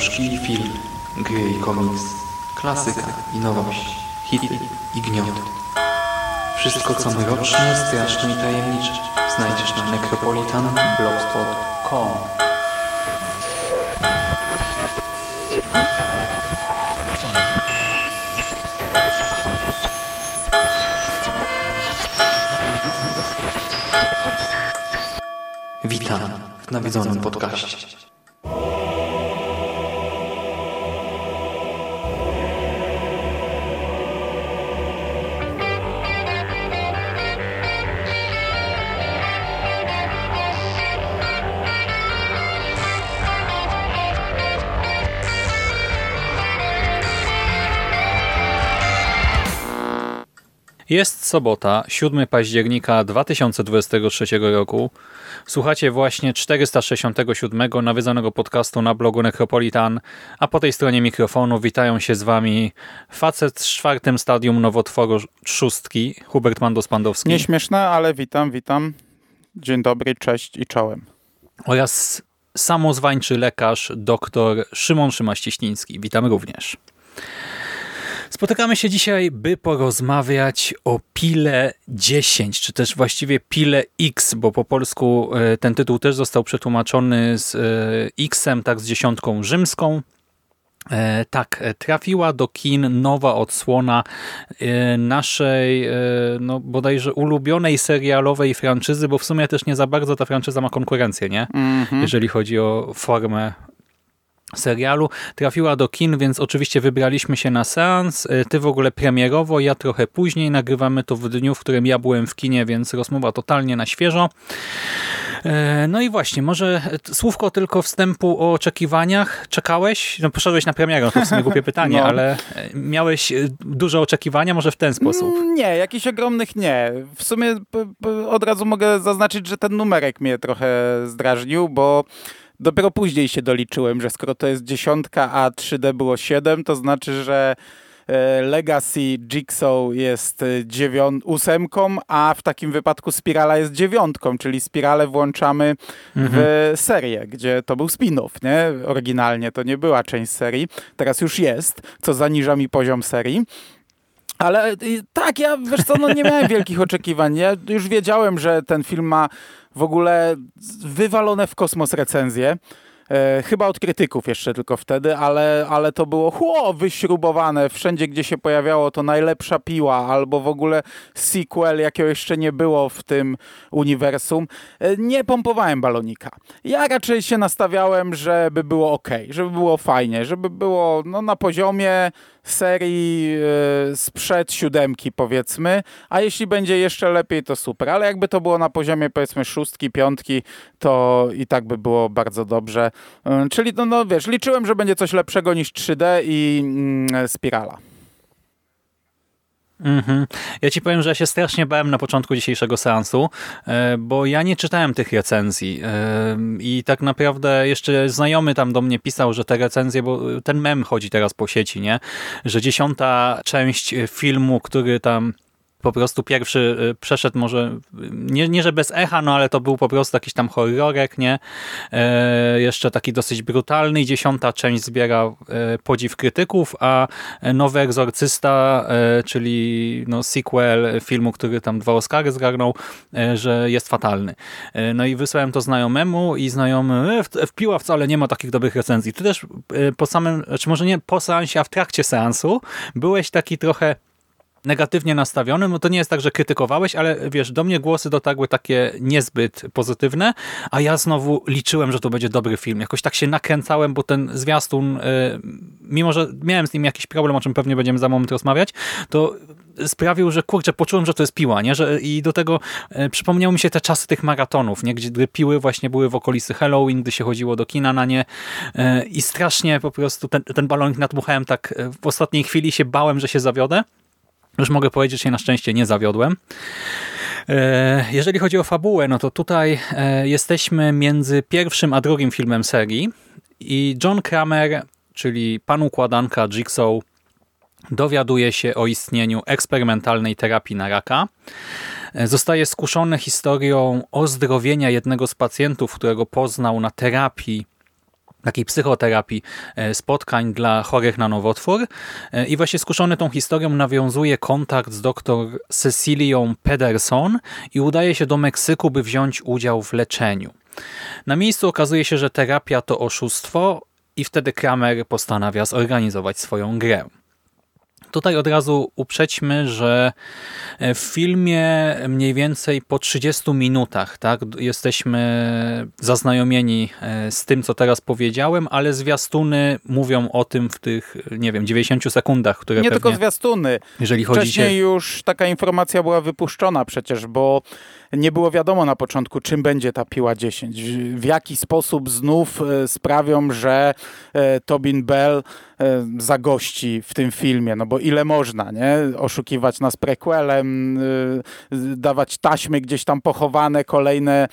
Książki i filmy, gry i komiks, klasyka i nowość, hity i gnioty. Wszystko co mroczne, straszne i tajemnicze znajdziesz na necropolitanblogspot.com Witam w nawiedzonym podcaście. Sobota, 7 października 2023 roku. Słuchacie właśnie 467 nawiedzonego podcastu na blogu Necropolitan, a po tej stronie mikrofonu witają się z wami facet z czwartym stadium nowotworu trzustki, Hubert Mandos-Pandowski. Nieśmieszne, ale witam, witam. Dzień dobry, cześć i czołem. Oraz samozwańczy lekarz, dr Szymon Szymaścieśliński. Witamy również. Spotykamy się dzisiaj, by porozmawiać o Pile 10, czy też właściwie Pile X, bo po polsku e, ten tytuł też został przetłumaczony z e, X-em, tak z dziesiątką rzymską. E, tak, trafiła do kin nowa odsłona naszej no bodajże ulubionej serialowej franczyzy, bo w sumie też nie za bardzo ta franczyza ma konkurencję, nie? Mm -hmm. Jeżeli chodzi o formę serialu. Trafiła do kin, więc oczywiście wybraliśmy się na seans. E, ty w ogóle premierowo, ja trochę później. Nagrywamy to w dniu, w którym ja byłem w kinie, więc rozmowa totalnie na świeżo. E, no i właśnie, może słówko tylko wstępu o oczekiwaniach. Czekałeś? No poszedłeś na premierę, to w sumie głupie pytanie, no. ale e, miałeś duże oczekiwania może w ten sposób? Mm, nie, jakichś ogromnych nie. W sumie od razu mogę zaznaczyć, że ten numerek mnie trochę zdrażnił, bo Dopiero później się doliczyłem, że skoro to jest dziesiątka, a 3D było 7, to znaczy, że e, Legacy Jigsaw jest dziewią- ósemką, a w takim wypadku Spirala jest dziewiątką, czyli Spiralę włączamy mhm. w serię, gdzie to był spin-off, nie? Oryginalnie to nie była część serii, teraz już jest, co zaniża mi poziom serii. Ale tak, ja wiesz co, no nie miałem wielkich oczekiwań. Ja już wiedziałem, że ten film ma w ogóle wywalone w kosmos recenzje. E, chyba od krytyków jeszcze tylko wtedy, ale, ale to było chło, wyśrubowane. Wszędzie, gdzie się pojawiało, to najlepsza piła, albo w ogóle sequel, jakiego jeszcze nie było w tym uniwersum. E, nie pompowałem balonika. Ja raczej się nastawiałem, żeby było ok, żeby było fajnie, żeby było no, na poziomie serii yy, sprzed siódemki powiedzmy, a jeśli będzie jeszcze lepiej to super, ale jakby to było na poziomie powiedzmy szóstki, piątki, to i tak by było bardzo dobrze. Yy, czyli no, no wiesz, liczyłem, że będzie coś lepszego niż 3D i yy, Spirala. Mm -hmm. Ja ci powiem, że ja się strasznie bałem na początku dzisiejszego seansu, e, bo ja nie czytałem tych recenzji e, i tak naprawdę jeszcze znajomy tam do mnie pisał, że te recenzje, bo ten mem chodzi teraz po sieci, nie? Że dziesiąta część filmu, który tam po prostu pierwszy y, przeszedł może, nie, nie że bez echa, no ale to był po prostu jakiś tam horrorek, nie? E, jeszcze taki dosyć brutalny. Dziesiąta część zbiera e, podziw krytyków, a Nowy Egzorcysta, e, czyli no, sequel filmu, który tam dwa Oscary zgarnął, e, że jest fatalny. E, no i wysłałem to znajomemu i znajomy e, w, w Piła wcale nie ma takich dobrych recenzji. Ty też po samym, czy może nie po seansie, a w trakcie seansu byłeś taki trochę negatywnie nastawiony, no to nie jest tak, że krytykowałeś, ale wiesz, do mnie głosy dotarły takie niezbyt pozytywne, a ja znowu liczyłem, że to będzie dobry film. Jakoś tak się nakręcałem, bo ten zwiastun, y, mimo że miałem z nim jakiś problem, o czym pewnie będziemy za moment rozmawiać, to sprawił, że kurczę, poczułem, że to jest piła, nie? Że, I do tego y, przypomniały mi się te czasy tych maratonów, nie? Gdzie piły właśnie były w okolicy Halloween, gdy się chodziło do kina na nie y, i strasznie po prostu ten, ten balonik nadmuchałem tak w ostatniej chwili się bałem, że się zawiodę. Już mogę powiedzieć, że na szczęście nie zawiodłem. E, jeżeli chodzi o fabułę, no to tutaj e, jesteśmy między pierwszym a drugim filmem serii i John Kramer, czyli pan układanka Jigsaw, dowiaduje się o istnieniu eksperymentalnej terapii na raka. E, zostaje skuszony historią ozdrowienia jednego z pacjentów, którego poznał na terapii takiej psychoterapii e, spotkań dla chorych na nowotwór e, i właśnie skuszony tą historią nawiązuje kontakt z dr Cecilią Pederson i udaje się do Meksyku, by wziąć udział w leczeniu. Na miejscu okazuje się, że terapia to oszustwo i wtedy Kramer postanawia zorganizować swoją grę. Tutaj od razu uprzedźmy, że e, w filmie mniej więcej po 30 minutach tak, jesteśmy zaznajomieni e, z tym, co teraz powiedziałem, ale zwiastuny mówią o tym w tych, nie wiem, 90 sekundach, które Nie pewnie, tylko zwiastuny. jeżeli chodzi Wcześniej już taka informacja była wypuszczona przecież, bo nie było wiadomo na początku, czym będzie ta piła 10. W jaki sposób znów e, sprawią, że Tobin Bell zagości w tym filmie, no bo ile można, nie? Oszukiwać nas prequelem, dawać taśmy gdzieś tam pochowane, kolejne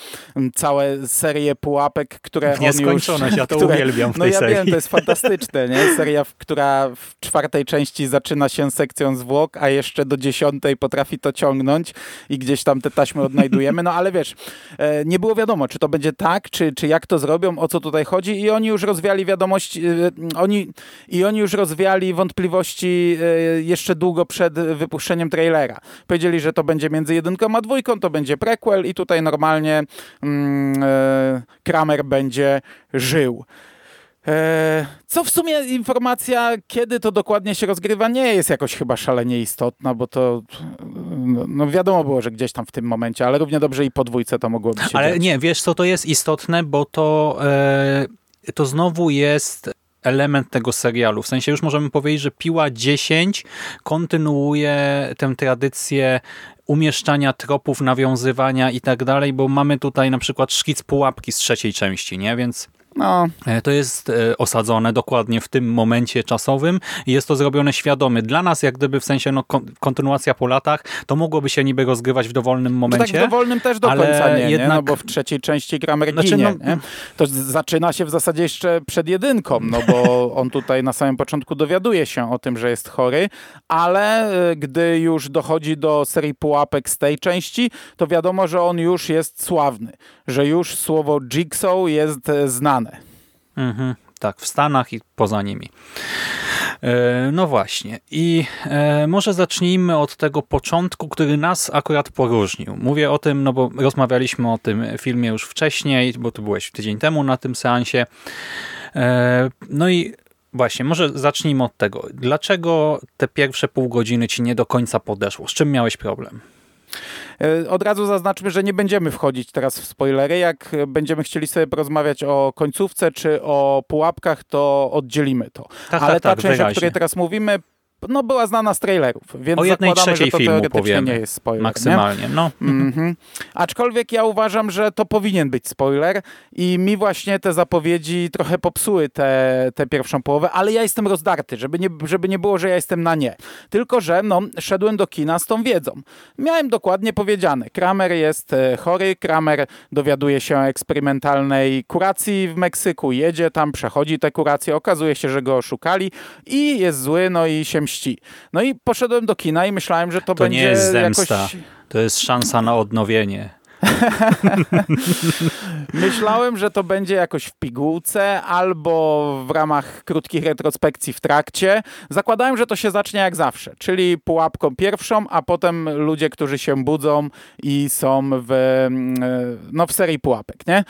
całe serie pułapek, które nieskończoność, już, ja to które, uwielbiam w No tej ja serii. wiem, to jest fantastyczne, nie? Seria, w, która w czwartej części zaczyna się sekcją zwłok, a jeszcze do dziesiątej potrafi to ciągnąć i gdzieś tam te taśmy odnajdujemy, no ale wiesz, e, nie było wiadomo, czy to będzie tak, czy, czy jak to zrobią, o co tutaj chodzi i oni już rozwiali wiadomość, yy, oni i oni już rozwiali wątpliwości e, jeszcze długo przed wypuszczeniem trailera. Powiedzieli, że to będzie między jedynką a dwójką, to będzie prequel i tutaj normalnie mm, e, Kramer będzie żył. E, co w sumie informacja, kiedy to dokładnie się rozgrywa, nie jest jakoś chyba szalenie istotna, bo to no, no wiadomo było, że gdzieś tam w tym momencie, ale równie dobrze i po dwójce to mogłoby się Ale dziać. nie, wiesz co to jest istotne, bo to, e, to znowu jest element tego serialu. W sensie już możemy powiedzieć, że Piła 10 kontynuuje tę tradycję umieszczania tropów, nawiązywania i tak dalej, bo mamy tutaj na przykład szkic pułapki z trzeciej części, nie? Więc No, E, To jest e, osadzone dokładnie w tym momencie czasowym i jest to zrobione świadomie. Dla nas, jak gdyby w sensie no, kon- kontynuacja po latach, to mogłoby się niby rozgrywać w dowolnym momencie. tak w dowolnym też do końca nie, nie? jednak- No bo w trzeciej części Kramer Znaczy, ginie, no- nie? To zaczyna się w zasadzie jeszcze przed jedynką, no bo on tutaj na samym początku dowiaduje się o tym, że jest chory, ale y, gdy już dochodzi do serii pułapek z tej części, to wiadomo, że on już jest sławny, że już słowo Jigsaw jest e, znane. Mhm, tak, w Stanach i poza nimi. E, No właśnie. I e, może zacznijmy od tego początku, który nas akurat poróżnił. Mówię o tym, no bo rozmawialiśmy o tym filmie już wcześniej, bo tu byłeś tydzień temu na tym seansie. E, No i właśnie, może zacznijmy od tego. Dlaczego te pierwsze pół godziny ci nie do końca podeszło? Z czym miałeś problem? E, Od razu zaznaczmy, że nie będziemy wchodzić teraz w spoilery. Jak będziemy chcieli sobie porozmawiać o końcówce czy o pułapkach, to oddzielimy to. Tak, Ale tak, ta tak, część, o wyraźnie. której teraz mówimy, no była znana z trailerów, więc O jednej zakładamy, trzeciej że to filmu teoretycznie powiemy. nie jest spoiler. Nie? Maksymalnie. No, Mhm. Aczkolwiek ja uważam, że to powinien być spoiler i mi właśnie te zapowiedzi trochę popsuły tę te, pierwszą połowę, ale ja jestem rozdarty, żeby nie, żeby nie było, że ja jestem na nie. Tylko, że no, szedłem do kina z tą wiedzą. Miałem dokładnie powiedziane, Kramer jest e, chory, Kramer dowiaduje się o eksperymentalnej kuracji w Meksyku, jedzie tam, przechodzi tę kurację, okazuje się, że go oszukali i jest zły, no i się mści. No i poszedłem do kina i myślałem, że to, To będzie nie jest zemsta. jakoś... to jest szansa na odnowienie. Myślałem, że to będzie jakoś w pigułce albo w ramach krótkich retrospekcji w trakcie. Zakładałem, że to się zacznie jak zawsze, czyli pułapką pierwszą, a potem ludzie, którzy się budzą i są w, mm, no, w serii pułapek, nie?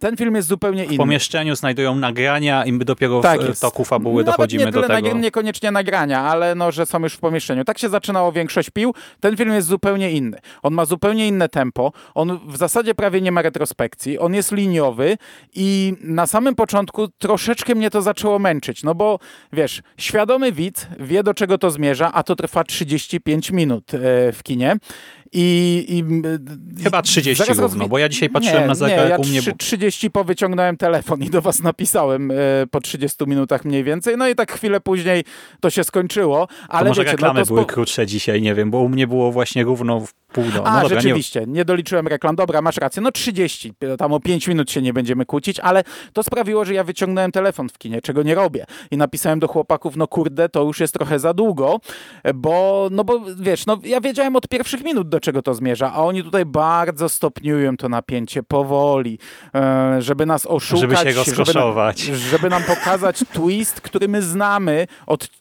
Ten film jest zupełnie W inny. pomieszczeniu znajdują nagrania i my dopiero Tak w jest. toku fabuły Nawet dochodzimy nie do tego. niekoniecznie nagrania, ale no, że są już w pomieszczeniu. Tak się zaczynało większość pił. Ten film jest zupełnie inny. On ma zupełnie inne tempo. On w zasadzie prawie nie ma retrospekcji. On jest liniowy i na samym początku troszeczkę mnie to zaczęło męczyć. No bo wiesz, świadomy widz wie do czego to zmierza, a to trwa 35 minut e, w kinie. I, i Chyba 30 zaraz równo, bo ja dzisiaj patrzyłem nie, na zegarek nie, ja u mnie. trzy- 30 po wyciągnąłem telefon i do was napisałem e, po 30 minutach mniej więcej. No i tak chwilę później to się skończyło. to Ale może wiecie, reklamy no to były krótsze dzisiaj, nie wiem, bo u mnie było właśnie równo w pół do. A, no dobra, rzeczywiście, nie... nie doliczyłem reklam. Dobra, masz rację, no 30, tam o 5 minut się nie będziemy kłócić, ale to sprawiło, że ja wyciągnąłem telefon w kinie, czego nie robię. I napisałem do chłopaków, no kurde, to już jest trochę za długo, bo, no bo wiesz, no ja wiedziałem od pierwszych minut, do czego to zmierza, a oni tutaj bardzo stopniują to napięcie powoli, e, żeby nas oszukać. Żeby się rozkoszować. Żeby, żeby nam pokazać twist, który my znamy od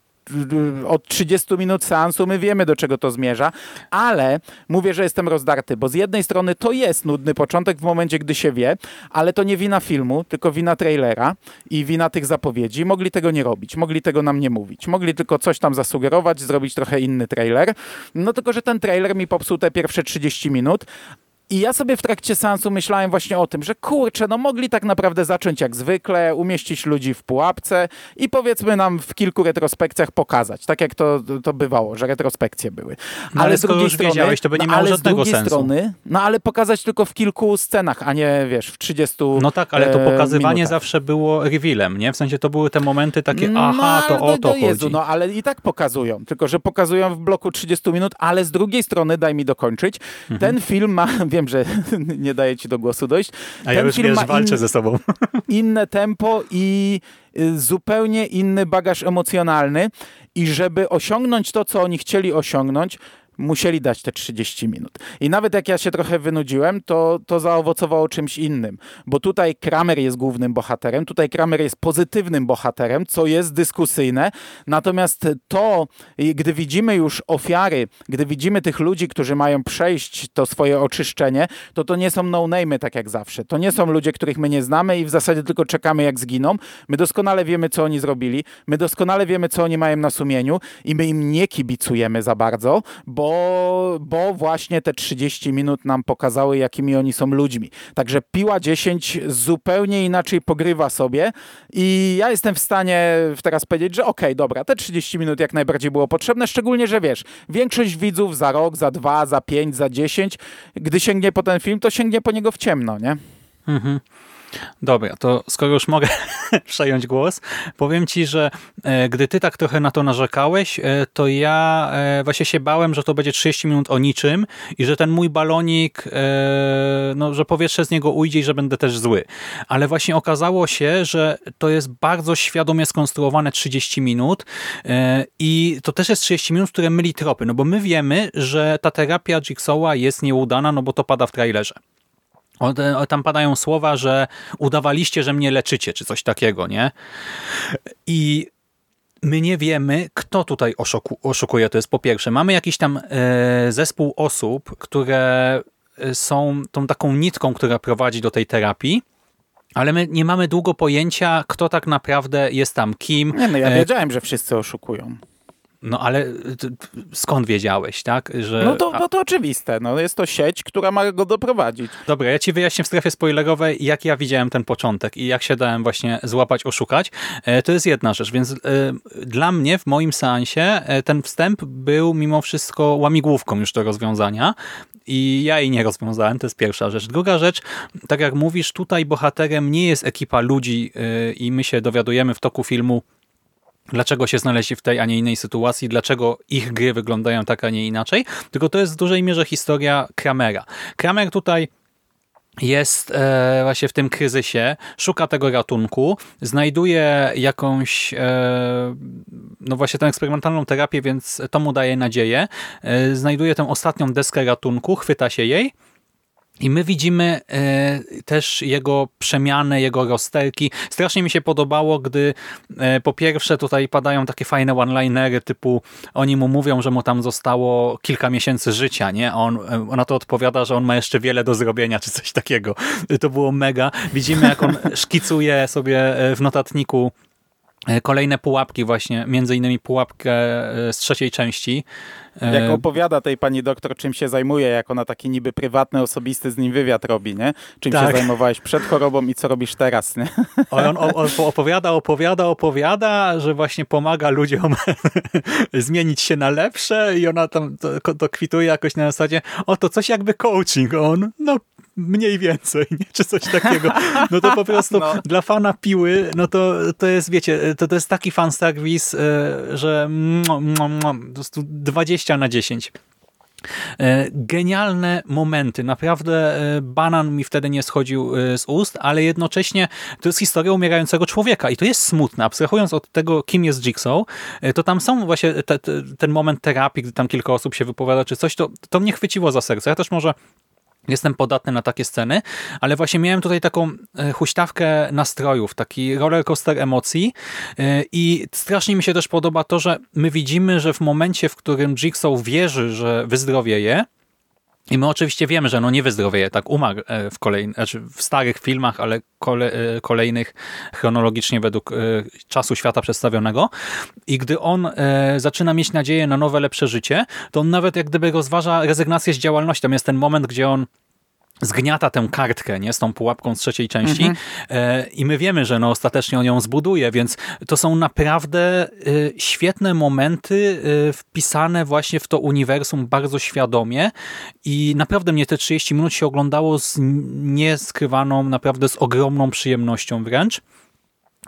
od 30 minut seansu my wiemy, do czego to zmierza, ale mówię, że jestem rozdarty, bo z jednej strony to jest nudny początek w momencie, gdy się wie, ale to nie wina filmu, tylko wina trailera i wina tych zapowiedzi. Mogli tego nie robić, mogli tego nam nie mówić, mogli tylko coś tam zasugerować, zrobić trochę inny trailer. No tylko, że ten trailer mi popsuł te pierwsze 30 minut, i ja sobie w trakcie seansu myślałem właśnie o tym, że kurczę, no mogli tak naprawdę zacząć jak zwykle, umieścić ludzi w pułapce i powiedzmy nam w kilku retrospekcjach pokazać, tak jak to, to bywało, że retrospekcje były. No, ale, z drugiej strony, wiedziałeś, to by nie no, miało ale żadnego z drugiej sensu. strony, no ale pokazać tylko w kilku scenach, a nie wiesz, w 30 No tak, ale to e, pokazywanie minutach. zawsze było revealem, nie? W sensie to były te momenty takie, No, aha, to ale o to Jezu, chodzi. No ale i tak pokazują, tylko że pokazują w bloku 30 minut, ale z drugiej strony, daj mi dokończyć, Mhm. ten film ma, wiem, że nie daje ci do głosu dojść, A ten ja już film wiesz, walczę in- ze sobą. inne tempo i y, zupełnie inny bagaż emocjonalny i żeby osiągnąć to, co oni chcieli osiągnąć, musieli dać te 30 minut. I nawet jak ja się trochę wynudziłem, to, to zaowocowało czymś innym. Bo tutaj Kramer jest głównym bohaterem, tutaj Kramer jest pozytywnym bohaterem, co jest dyskusyjne. Natomiast to, gdy widzimy już ofiary, gdy widzimy tych ludzi, którzy mają przejść to swoje oczyszczenie, to to nie są no-name'y tak jak zawsze. To nie są ludzie, których my nie znamy i w zasadzie tylko czekamy jak zginą. My doskonale wiemy, co oni zrobili. My doskonale wiemy, co oni mają na sumieniu i my im nie kibicujemy za bardzo, bo, bo właśnie te 30 minut nam pokazały, jakimi oni są ludźmi. Także Piła 10 zupełnie inaczej pogrywa sobie i ja jestem w stanie teraz powiedzieć, że okej, dobra, te 30 minut jak najbardziej było potrzebne, szczególnie, że wiesz, większość widzów za rok, za dwa, za pięć, za dziesięć, gdy sięgnie po ten film, to sięgnie po niego w ciemno, nie? Mhm. Dobra, to skoro już mogę przejąć głos, powiem ci, że e, gdy ty tak trochę na to narzekałeś, e, to ja e, właśnie się bałem, że to będzie 30 minut o niczym i że ten mój balonik, no, że powietrze z niego ujdzie i że będę też zły. Ale właśnie okazało się, że to jest bardzo świadomie skonstruowane 30 minut i to też jest 30 minut, które myli tropy, no bo my wiemy, że ta terapia Jigsawa jest nieudana, no bo to pada w trailerze. O, Tam padają słowa, że udawaliście, że mnie leczycie, czy coś takiego, nie? I my nie wiemy, kto tutaj oszuku, oszukuje. To jest po pierwsze. Mamy jakiś tam e, zespół osób, które e, są tą taką nitką, która prowadzi do tej terapii, ale my nie mamy długo pojęcia, kto tak naprawdę jest tam kim. Nie, no ja E, wiedziałem, że wszyscy oszukują. No ale t- skąd wiedziałeś, tak? Że, No to, no to oczywiste, no jest to sieć, która ma go doprowadzić. Dobra, ja ci wyjaśnię w strefie spoilerowej, jak ja widziałem ten początek i jak się dałem właśnie złapać, oszukać. E, To jest jedna rzecz, więc e, dla mnie w moim seansie e, ten wstęp był mimo wszystko łamigłówką już do rozwiązania i ja jej nie rozwiązałem, to jest pierwsza rzecz. Druga rzecz, tak jak mówisz, tutaj bohaterem nie jest ekipa ludzi i my się dowiadujemy w toku filmu, dlaczego się znaleźli w tej, a nie innej sytuacji, dlaczego ich gry wyglądają tak, a nie inaczej, tylko to jest w dużej mierze historia Kramera. Kramer tutaj jest e, właśnie w tym kryzysie, szuka tego ratunku, znajduje jakąś, e, no właśnie tę eksperymentalną terapię, więc to mu daje nadzieję. E, znajduje tę ostatnią deskę ratunku, chwyta się jej i my widzimy e, też jego przemianę, jego rozterki. Strasznie mi się podobało, gdy e, po pierwsze tutaj padają takie fajne one-linery typu oni mu mówią, że mu tam zostało kilka miesięcy życia, nie? A on, e, ona to odpowiada, że on ma jeszcze wiele do zrobienia, czy coś takiego. To było mega. Widzimy, jak on szkicuje sobie w notatniku kolejne pułapki właśnie, między innymi pułapkę z trzeciej części. E, Jak opowiada tej pani doktor, czym się zajmuje, jak ona taki niby prywatny, osobisty z nim wywiad robi, nie? Czym Tak. się zajmowałeś przed chorobą i co robisz teraz, nie? On opowiada, opowiada, opowiada, że właśnie pomaga ludziom zmienić się na lepsze i ona tam to, to kwituje jakoś na zasadzie, o to coś jakby coaching, on, no mniej więcej, nie? czy coś takiego. No to po prostu No. dla fana piły, no to, to jest, wiecie, to, to jest taki fan serwis, e, że po prostu 20 na 10. E, genialne momenty. Naprawdę e, banan mi wtedy nie schodził z ust, ale jednocześnie to jest historia umierającego człowieka i to jest smutne. Abstrahując od tego, kim jest Jigsaw, to tam są właśnie te, te, ten moment terapii, gdy tam kilka osób się wypowiada czy coś, to, to mnie chwyciło za serce. Ja też może Jestem podatny na takie sceny, ale właśnie miałem tutaj taką e, huśtawkę nastrojów, taki rollercoaster emocji e, i strasznie mi się też podoba to, że my widzimy, że w momencie, w którym Jigsaw wierzy, że wyzdrowieje, i my oczywiście wiemy, że no nie wyzdrowieje, tak umarł e, w, kolej, znaczy w starych filmach, ale kole, kolejnych chronologicznie według czasu świata przedstawionego. I gdy on zaczyna mieć nadzieję na nowe, lepsze życie, to on nawet jak gdyby rozważa rezygnację z działalności. Tam jest ten moment, gdzie on zgniata tę kartkę nie, z tą pułapką z trzeciej części mhm. E, i my wiemy, że no, ostatecznie on ją zbuduje, więc to są naprawdę e, świetne momenty e, wpisane właśnie w to uniwersum bardzo świadomie i naprawdę mnie te 30 minut się oglądało z nieskrywaną, naprawdę z ogromną przyjemnością wręcz.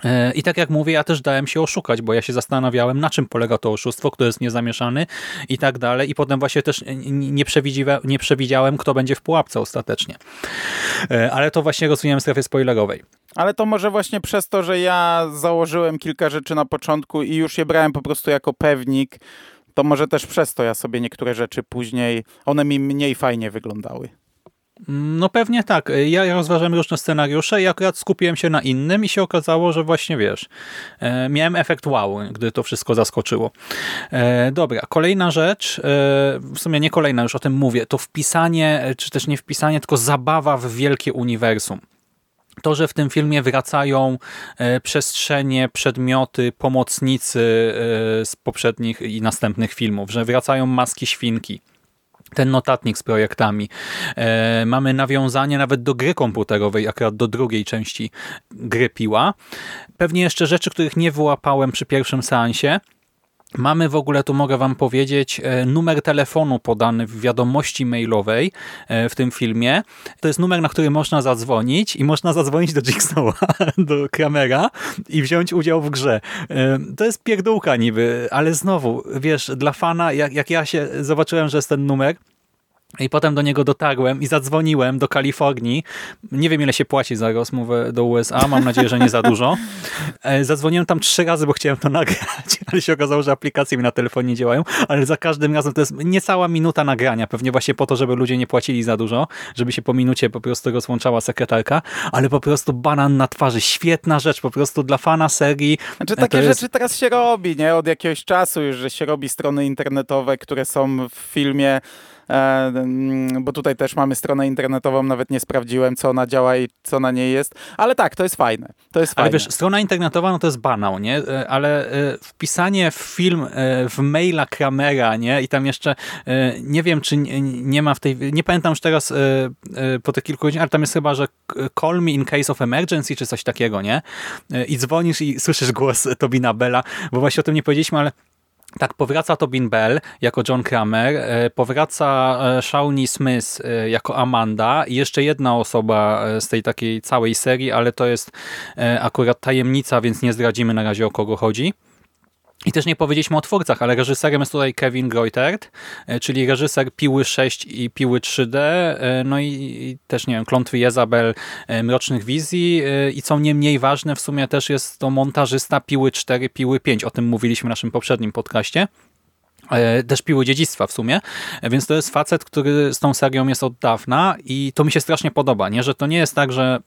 E, I tak jak mówię, ja też dałem się oszukać, bo ja się zastanawiałem, na czym polega to oszustwo, kto jest niezamieszany i tak dalej. I potem właśnie też nie, nie przewidziałem, kto będzie w pułapce ostatecznie. E, ale to właśnie rozumiem w strefie spoilerowej. Ale to może właśnie przez to, że ja założyłem kilka rzeczy na początku i już je brałem po prostu jako pewnik, to może też przez to ja sobie niektóre rzeczy później, one mi mniej fajnie wyglądały. No pewnie tak. Ja rozważałem różne scenariusze i akurat skupiłem się na innym i się okazało, że właśnie wiesz, e, miałem efekt wow, gdy to wszystko zaskoczyło. E, dobra, kolejna rzecz, e, w sumie nie kolejna, już o tym mówię, to wpisanie, czy też nie wpisanie, tylko zabawa w wielkie uniwersum. To, że w tym filmie wracają przestrzenie, przedmioty, pomocnicy z poprzednich i następnych filmów, że wracają maski świnki, ten notatnik z projektami. E, mamy nawiązanie nawet do gry komputerowej, akurat do drugiej części gry Piła. Pewnie jeszcze rzeczy, których nie wyłapałem przy pierwszym seansie, Mamy w ogóle, tu mogę wam powiedzieć, e, numer telefonu podany w wiadomości mailowej e, w tym filmie. To jest numer, na który można zadzwonić i można zadzwonić do Jigsawa, do Kramera i wziąć udział w grze. E, to jest pierdółka niby, ale znowu, wiesz, dla fana, jak, jak ja się zobaczyłem, że jest ten numer, i potem do niego dotarłem i zadzwoniłem do Kalifornii. Nie wiem, ile się płaci za rozmowę do USA. Mam nadzieję, że nie za dużo. E, zadzwoniłem tam trzy razy, bo chciałem to nagrać, ale się okazało, że aplikacje mi na telefonie nie działają. Ale za każdym razem to jest niecała minuta nagrania. Pewnie właśnie po to, żeby ludzie nie płacili za dużo, żeby się po minucie po prostu rozłączała sekretarka. Ale po prostu banan na twarzy. Świetna rzecz, po prostu dla fana serii. Znaczy takie jest... rzeczy teraz się robi, nie? Od jakiegoś czasu już, że się robi strony internetowe, które są w filmie E, bo tutaj też mamy stronę internetową, nawet nie sprawdziłem, co ona działa i co na niej jest, ale tak, to jest fajne. To jest ale fajne. wiesz, strona internetowa no to jest banał, nie? E, ale e, wpisanie w film w maila Kramera, nie? I tam jeszcze nie wiem, czy nie ma w tej, nie pamiętam już teraz po tych kilku godzinach, ale tam jest chyba, że call me in case of emergency, czy coś takiego, nie? I dzwonisz i słyszysz głos Tobina Bella, bo właśnie o tym nie powiedzieliśmy, ale tak, powraca Tobin Bell jako John Kramer, e, powraca e, Shawnee Smith e, jako Amanda i jeszcze jedna osoba z tej takiej całej serii, ale to jest akurat tajemnica, więc nie zdradzimy na razie o kogo chodzi. I też nie powiedzieliśmy o twórcach, ale reżyserem jest tutaj Kevin Greutert, e, czyli reżyser Piły 6 i Piły 3D, e, no i, i też, nie wiem, Klątwy Jezabel, e, Mrocznych Wizji i co nie mniej ważne, w sumie też jest to montażysta Piły 4, Piły 5, o tym mówiliśmy w naszym poprzednim podcaście. Też piły dziedzictwa w sumie, więc to jest facet, który z tą serią jest od dawna i to mi się strasznie podoba, nie? że to nie jest tak, że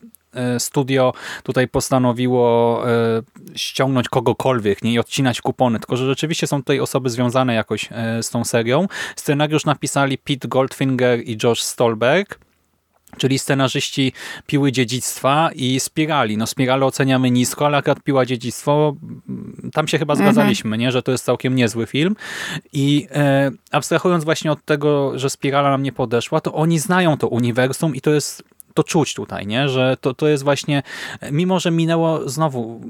studio tutaj postanowiło e, ściągnąć kogokolwiek nie? i odcinać kupony, tylko że rzeczywiście są tutaj osoby związane jakoś e, z tą serią. Scenariusz napisali Pete Goldfinger i Josh Stolberg czyli scenarzyści Piły Dziedzictwa i Spirali. No Spirale oceniamy nisko, ale akurat Piła Dziedzictwo, mm, tam się chyba mhm. zgadzaliśmy, nie? że to jest całkiem niezły film. I e, abstrahując właśnie od tego, że Spirala nam nie podeszła, to oni znają to uniwersum i to jest to czuć tutaj, nie? że to, to jest właśnie, mimo że minęło znowu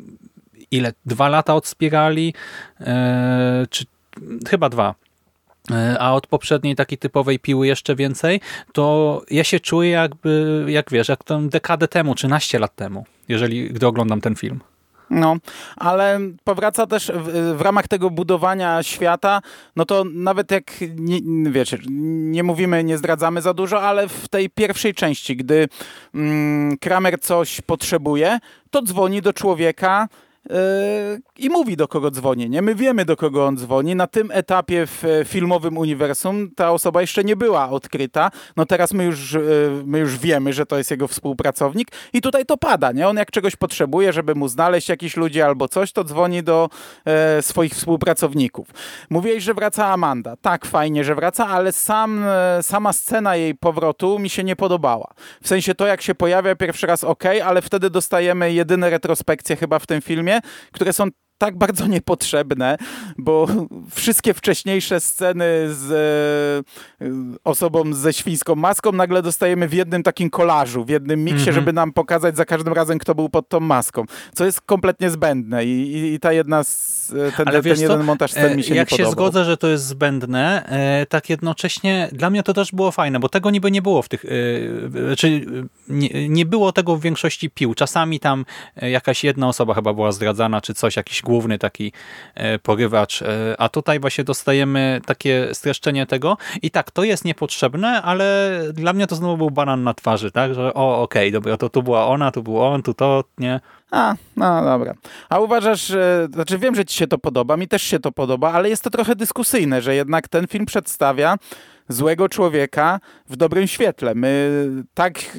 ile, dwa lata od Spirali, e, czy chyba dwa, e, a od poprzedniej takiej typowej piły jeszcze więcej, to ja się czuję jakby, jak wiesz, jak tę dekadę temu, 13 lat temu, jeżeli, gdy oglądam ten film. No, ale powraca też w, w, ramach tego budowania świata, no to nawet jak, nie, wiecie, nie mówimy, nie zdradzamy za dużo, ale w tej pierwszej części, gdy mm, Kramer coś potrzebuje, to dzwoni do człowieka, i mówi, do kogo dzwoni. Nie? My wiemy, do kogo on dzwoni. Na tym etapie w e, filmowym uniwersum ta osoba jeszcze nie była odkryta. No teraz my już, e, my już wiemy, że to jest jego współpracownik i tutaj to pada. Nie? On jak czegoś potrzebuje, żeby mu znaleźć jakiś ludzi albo coś, to dzwoni do e, swoich współpracowników. Mówiłeś, że wraca Amanda. Tak, fajnie, że wraca, ale sam, e, sama scena jej powrotu mi się nie podobała. W sensie to, jak się pojawia pierwszy raz, ok, ale wtedy dostajemy jedyne retrospekcje chyba w tym filmie, które są tak bardzo niepotrzebne, bo wszystkie wcześniejsze sceny z e, osobą ze świńską maską nagle dostajemy w jednym takim kolażu, w jednym miksie, mm -hmm. żeby nam pokazać za każdym razem, kto był pod tą maską, co jest kompletnie zbędne i, i, i ta jedna ten, Ale ten jeden montaż scen mi się jak nie Jak się zgodzę, że to jest zbędne, e, tak jednocześnie dla mnie to też było fajne, bo tego niby nie było w tych, e, czy nie, nie było tego w większości pił. Czasami tam jakaś jedna osoba chyba była zdradzana, czy coś, jakiś główny taki e, porywacz. E, a tutaj właśnie dostajemy takie streszczenie tego i tak, to jest niepotrzebne, ale dla mnie to znowu był banan na twarzy, tak, że o, okej, okay, dobra, to tu była ona, tu był on, tu to, nie? A, no dobra. A uważasz, znaczy wiem, że ci się to podoba, mi też się to podoba, ale jest to trochę dyskusyjne, że jednak ten film przedstawia złego człowieka w dobrym świetle. My tak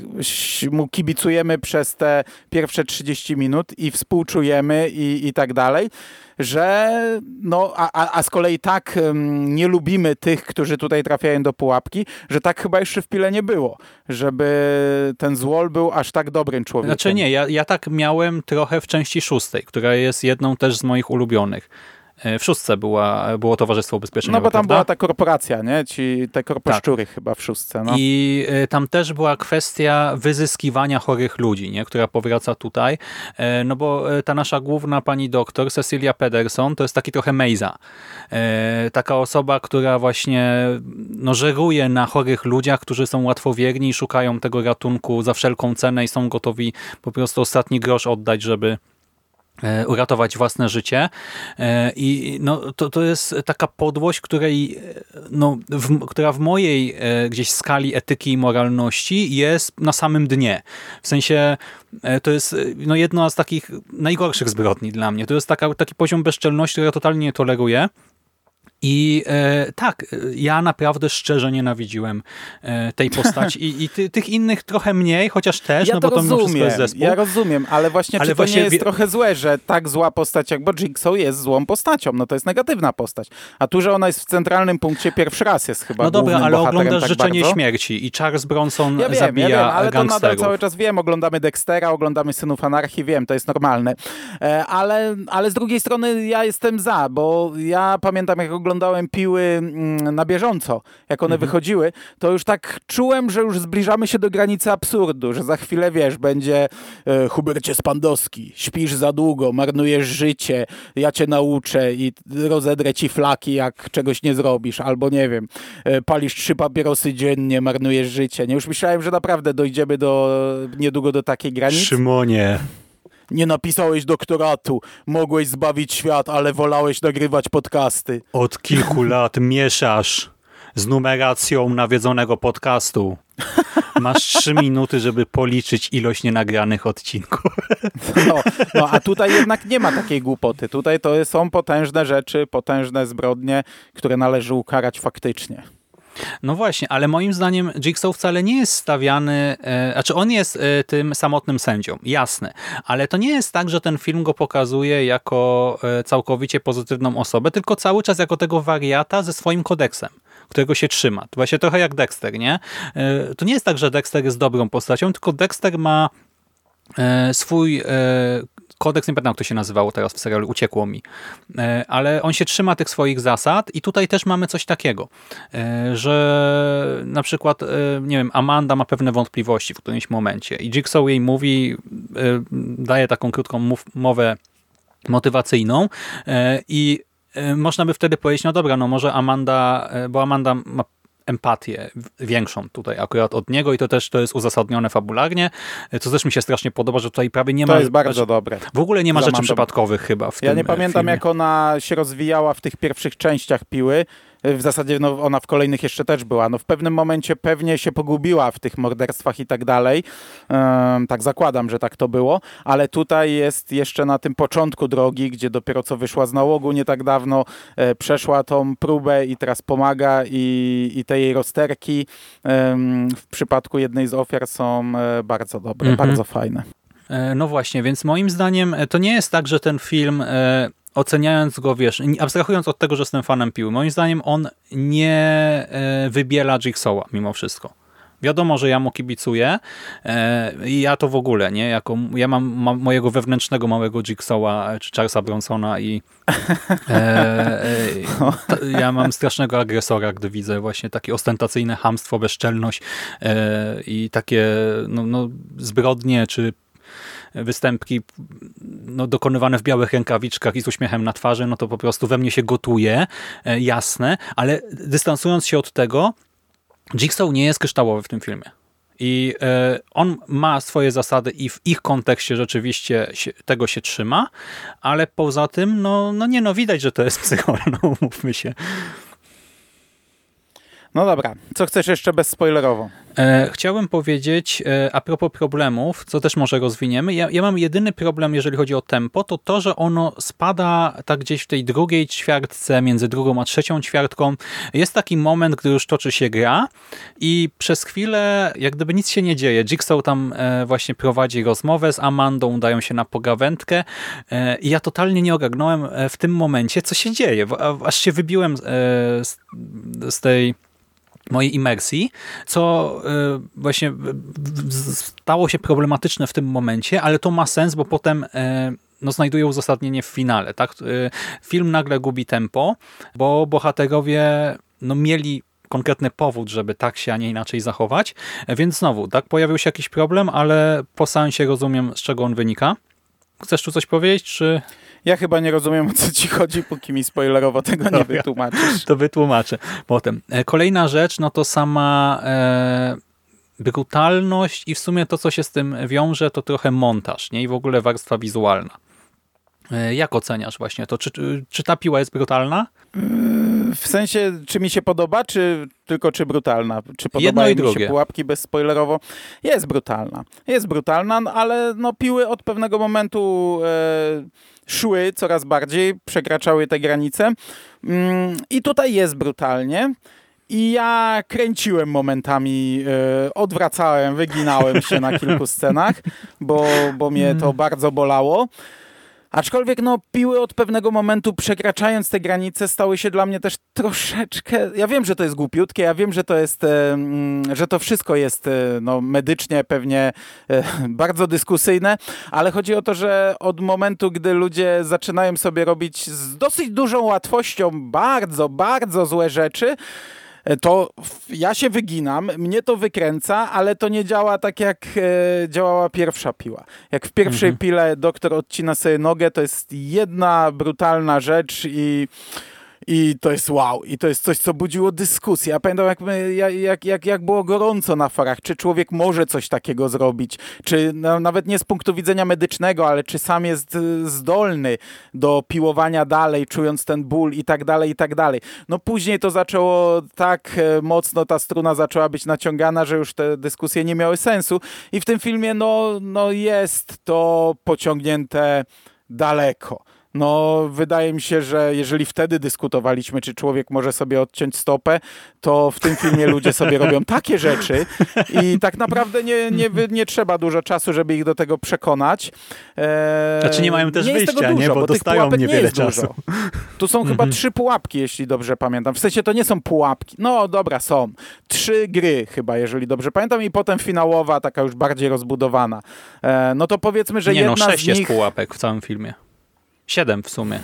mu kibicujemy przez te pierwsze 30 minut i współczujemy i, i tak dalej, że no, a, a z kolei tak nie lubimy tych, którzy tutaj trafiają do pułapki, że tak chyba jeszcze w Pile nie było, żeby ten Złol był aż tak dobrym człowiekiem. Znaczy nie, ja, ja tak miałem trochę w części szóstej, która jest jedną też z moich ulubionych. E, w szóstce była, było Towarzystwo Ubezpieczeniowe. No bo tam prawda? była ta korporacja, nie? Ci, te korposzczury tak. chyba w szóstce. No. I e, tam też była kwestia wyzyskiwania chorych ludzi, nie? która powraca tutaj. E, no bo ta nasza główna pani doktor, Cecilia Pederson, to jest taki trochę Mejza. Taka osoba, która właśnie no, żeruje na chorych ludziach, którzy są łatwowierni i szukają tego ratunku za wszelką cenę i są gotowi po prostu ostatni grosz oddać, żeby uratować własne życie e, i no, to, to jest taka podłość, której, e, no, w, która w mojej gdzieś skali etyki i moralności jest na samym dnie. W sensie to jest no, jedno z takich najgorszych zbrodni dla mnie. To jest taka, taki poziom bezczelności, który ja totalnie nie toleruję i e, tak, ja naprawdę szczerze nienawidziłem e, tej postaci i, i ty, tych innych trochę mniej, chociaż też, ja no bo to rozumiem, wszystko jest zespół. Ja rozumiem, ale właśnie ale czy właśnie... to nie jest trochę złe, że tak zła postać jak bo Jigsaw jest złą postacią, no to jest negatywna postać. A tu, że ona jest w centralnym punkcie pierwszy raz jest chyba No dobra, ale oglądasz tak Życzenie bardzo. Śmierci i Charles Bronson ja wiem, zabija ja wiem, ale gangsterów. to nadal cały czas wiem, oglądamy Dextera, oglądamy Synów Anarchii, wiem, to jest normalne. E, ale, ale z drugiej strony ja jestem za, bo ja pamiętam jak oglądałem Piły Mm, na bieżąco, jak one mhm. wychodziły, to już tak czułem, że już zbliżamy się do granicy absurdu, że za chwilę, wiesz, będzie e, Hubercie Spandowski, śpisz za długo, marnujesz życie, ja cię nauczę i rozedrę ci flaki, jak czegoś nie zrobisz, albo nie wiem, e, palisz trzy papierosy dziennie, marnujesz życie. Nie, już myślałem, że naprawdę dojdziemy do niedługo do takiej granicy. Szymonie. Nie napisałeś doktoratu, mogłeś zbawić świat, ale wolałeś nagrywać podcasty. Od kilku lat mieszasz z numeracją nawiedzonego podcastu. Masz trzy minuty, żeby policzyć ilość nienagranych odcinków. No, no, a tutaj jednak nie ma takiej głupoty. Tutaj to są potężne rzeczy, potężne zbrodnie, które należy ukarać faktycznie. No właśnie, ale moim zdaniem Jigsaw wcale nie jest stawiany, e, znaczy on jest e, tym samotnym sędzią, jasne, ale to nie jest tak, że ten film go pokazuje jako e, całkowicie pozytywną osobę, tylko cały czas jako tego wariata ze swoim kodeksem którego się trzyma. To właśnie trochę jak Dexter, nie? To nie jest tak, że Dexter jest dobrą postacią, tylko Dexter ma swój kodeks, nie pamiętam jak to się nazywało teraz w serialu, uciekło mi, e, ale on się trzyma tych swoich zasad i tutaj też mamy coś takiego, e, że na przykład, e, nie wiem, Amanda ma pewne wątpliwości w którymś momencie i Jigsaw jej mówi, daje taką krótką mowę motywacyjną i można by wtedy powiedzieć, no dobra, no może Amanda, bo Amanda ma empatię większą tutaj akurat od niego i to też to jest uzasadnione fabularnie, co też mi się strasznie podoba, że tutaj prawie nie to ma... jest bardzo znaczy, dobre. W ogóle nie ma Za rzeczy przypadkowych chyba w Ja nie e, pamiętam, filmie. jak ona się rozwijała w tych pierwszych częściach Piły. W zasadzie no, ona w kolejnych jeszcze też była. No, w pewnym momencie pewnie się pogubiła w tych morderstwach i tak dalej. Tak zakładam, że tak to było. Ale tutaj jest jeszcze na tym początku drogi, gdzie dopiero co wyszła z nałogu nie tak dawno, e, przeszła tą próbę i teraz pomaga i, i te jej rozterki w przypadku jednej z ofiar są e, bardzo dobre, Mhm. bardzo fajne. E, No właśnie, więc moim zdaniem e, to nie jest tak, że ten film oceniając go, wiesz, abstrahując od tego, że jestem fanem piły, moim zdaniem on nie e, wybiela Jigsaw'a mimo wszystko. Wiadomo, że ja mu kibicuję e, i ja to w ogóle, nie? Jako, ja mam, mojego wewnętrznego małego Jigsaw'a czy Charlesa Bronsona i e, e, ja mam strasznego agresora, gdy widzę właśnie takie ostentacyjne hamstwo, bezczelność e, i takie no, no, zbrodnie czy występki no, dokonywane w białych rękawiczkach i z uśmiechem na twarzy, no to po prostu we mnie się gotuje, e, jasne, ale dystansując się od tego, Jigsaw nie jest kryształowy w tym filmie. I e, on ma swoje zasady i w ich kontekście rzeczywiście się, tego się trzyma, ale poza tym, no, no nie, no widać, że to jest psychol, no umówmy się. No dobra, co chcesz jeszcze bezspoilerowo? E, chciałbym powiedzieć e, a propos problemów, co też może rozwiniemy. Ja, ja mam jedyny problem, jeżeli chodzi o tempo, to to, że ono spada tak gdzieś w tej drugiej ćwiartce, między drugą a trzecią ćwiartką. Jest taki moment, gdy już toczy się gra i przez chwilę jak gdyby nic się nie dzieje. Jigsaw tam e, właśnie prowadzi rozmowę z Amandą, udają się na pogawędkę i ja totalnie nie ogarnąłem w tym momencie, co się dzieje. Aż się wybiłem z, z tej mojej imersji, co y, właśnie stało się problematyczne w tym momencie, ale to ma sens, bo potem y, no, znajduje uzasadnienie w finale. Tak? Y, Film nagle gubi tempo, bo bohaterowie no, mieli konkretny powód, żeby tak się, a nie inaczej zachować, więc znowu, tak, pojawił się jakiś problem, ale po seansie rozumiem, z czego on wynika. Chcesz tu coś powiedzieć, czy Ja chyba nie rozumiem, o co ci chodzi, póki mi spoilerowo tego nie Dobra. wytłumaczysz. to wytłumaczę potem. E, Kolejna rzecz, no to sama e, brutalność i w sumie to, co się z tym wiąże, to trochę montaż, nie? I w ogóle warstwa wizualna. E, Jak oceniasz właśnie to? Czy, czy, czy ta piła jest brutalna? W sensie, czy mi się podoba, czy tylko czy brutalna? Czy i mi drugie. się pułapki bezspoilerowo? Jest brutalna. Jest brutalna, ale no, piły od pewnego momentu e, szły coraz bardziej, przekraczały te granice. Mm, I tutaj jest brutalnie. I ja kręciłem momentami, e, odwracałem, wyginałem się na kilku scenach, bo, bo mnie to bardzo bolało. Aczkolwiek no, piły od pewnego momentu, przekraczając te granice, stały się dla mnie też troszeczkę. Ja wiem, że to jest głupiutkie, ja wiem, że to jest, e, mm, że to wszystko jest e, no, medycznie pewnie e, bardzo dyskusyjne, ale chodzi o to, że od momentu, gdy ludzie zaczynają sobie robić z dosyć dużą łatwością bardzo, bardzo złe rzeczy, to w- ja się wyginam, mnie to wykręca, ale to nie działa tak, jak e, działała pierwsza piła. Jak w pierwszej Mhm. pile doktor odcina sobie nogę, to jest jedna brutalna rzecz i i to jest wow, i to jest coś, co budziło dyskusję. Ja pamiętam, jak, my, jak, jak, jak, było gorąco na farach, czy człowiek może coś takiego zrobić, czy no, nawet nie z punktu widzenia medycznego, ale czy sam jest y, zdolny do piłowania dalej, czując ten ból i tak dalej, i tak dalej. No później to zaczęło tak e, mocno, ta struna zaczęła być naciągana, że już te dyskusje nie miały sensu i w tym filmie no, no jest to pociągnięte daleko. No, wydaje mi się, że jeżeli wtedy dyskutowaliśmy, czy człowiek może sobie odciąć stopę, to w tym filmie ludzie sobie robią takie rzeczy i tak naprawdę nie, nie, nie trzeba dużo czasu, żeby ich do tego przekonać. Eee, Znaczy nie mają też jest wyjścia, tego nie? dużo, Bo bo dostają nie niewiele jest czasu. Dużo. Tu są chyba trzy pułapki, jeśli dobrze pamiętam. W sensie to nie są pułapki. No dobra, są. Trzy gry chyba, jeżeli dobrze pamiętam i potem finałowa, taka już bardziej rozbudowana. E, no to powiedzmy, że nie no, jedna sześć z jest nich... pułapek w całym filmie. Siedem w sumie.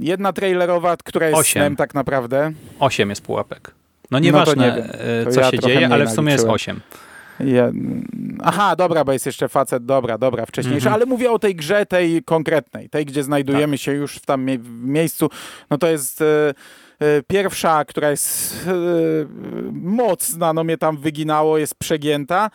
Jedna trailerowa, która jest Osiem. snem tak naprawdę. Osiem jest pułapek. No No nieważne, nie wiem. e, co ja się dzieje, ale w sumie jest osiem. Ja... Aha, dobra, bo jest jeszcze facet, dobra, dobra, wcześniejsza, Mhm. ale mówię o tej grze, tej konkretnej, tej, gdzie znajdujemy Tak. się już w tam mie- w miejscu, no to jest... E... Pierwsza, która jest mocna, no mnie tam wyginało, jest przegięta.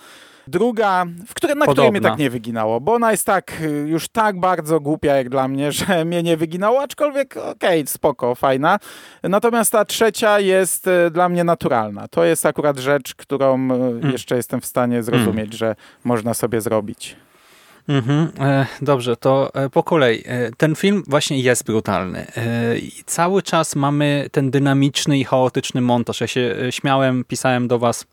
Druga, w które, na której mnie tak nie wyginało, bo ona jest tak, już tak bardzo głupia jak dla mnie, że mnie nie wyginało, aczkolwiek okej, okay, spoko, fajna. Natomiast ta trzecia jest e, dla mnie naturalna. To jest akurat rzecz, którą mm. jeszcze jestem w stanie zrozumieć, mm. że można sobie zrobić. Mhm, e, dobrze, to po kolei. Ten film właśnie jest brutalny. I cały czas mamy ten dynamiczny i chaotyczny montaż. Ja się śmiałem, pisałem do was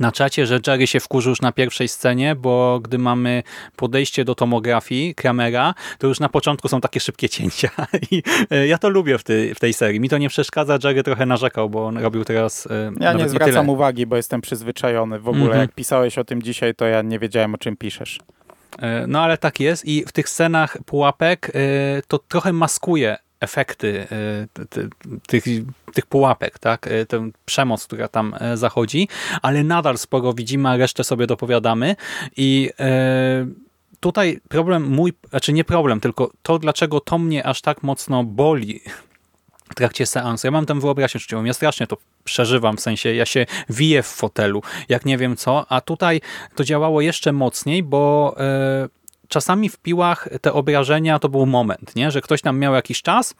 na czacie, że Jerry się wkurzył już na pierwszej scenie, bo gdy mamy podejście do tomografii Kramera, to już na początku są takie szybkie cięcia i e, ja to lubię w tej, w tej serii. Mi to nie przeszkadza, Jerry trochę narzekał, bo on robił teraz e, Ja nie zwracam nie uwagi, bo jestem przyzwyczajony. W ogóle -hmm. jak pisałeś o tym dzisiaj, to ja nie wiedziałem o czym piszesz. E, no ale tak jest i w tych scenach pułapek to trochę maskuje efekty e, tych, tych pułapek, tak? E, tę przemoc, która tam e, zachodzi, ale nadal sporo widzimy, a resztę sobie dopowiadamy i tutaj problem mój, znaczy nie problem, tylko to, dlaczego to mnie aż tak mocno boli w trakcie seansu. Ja mam tę wyobraźnię uczuciową, ja strasznie to przeżywam, w sensie ja się wiję w fotelu, jak nie wiem co, a tutaj to działało jeszcze mocniej, bo czasami w piłach te obrażenia to był moment, nie? że ktoś tam miał jakiś czas,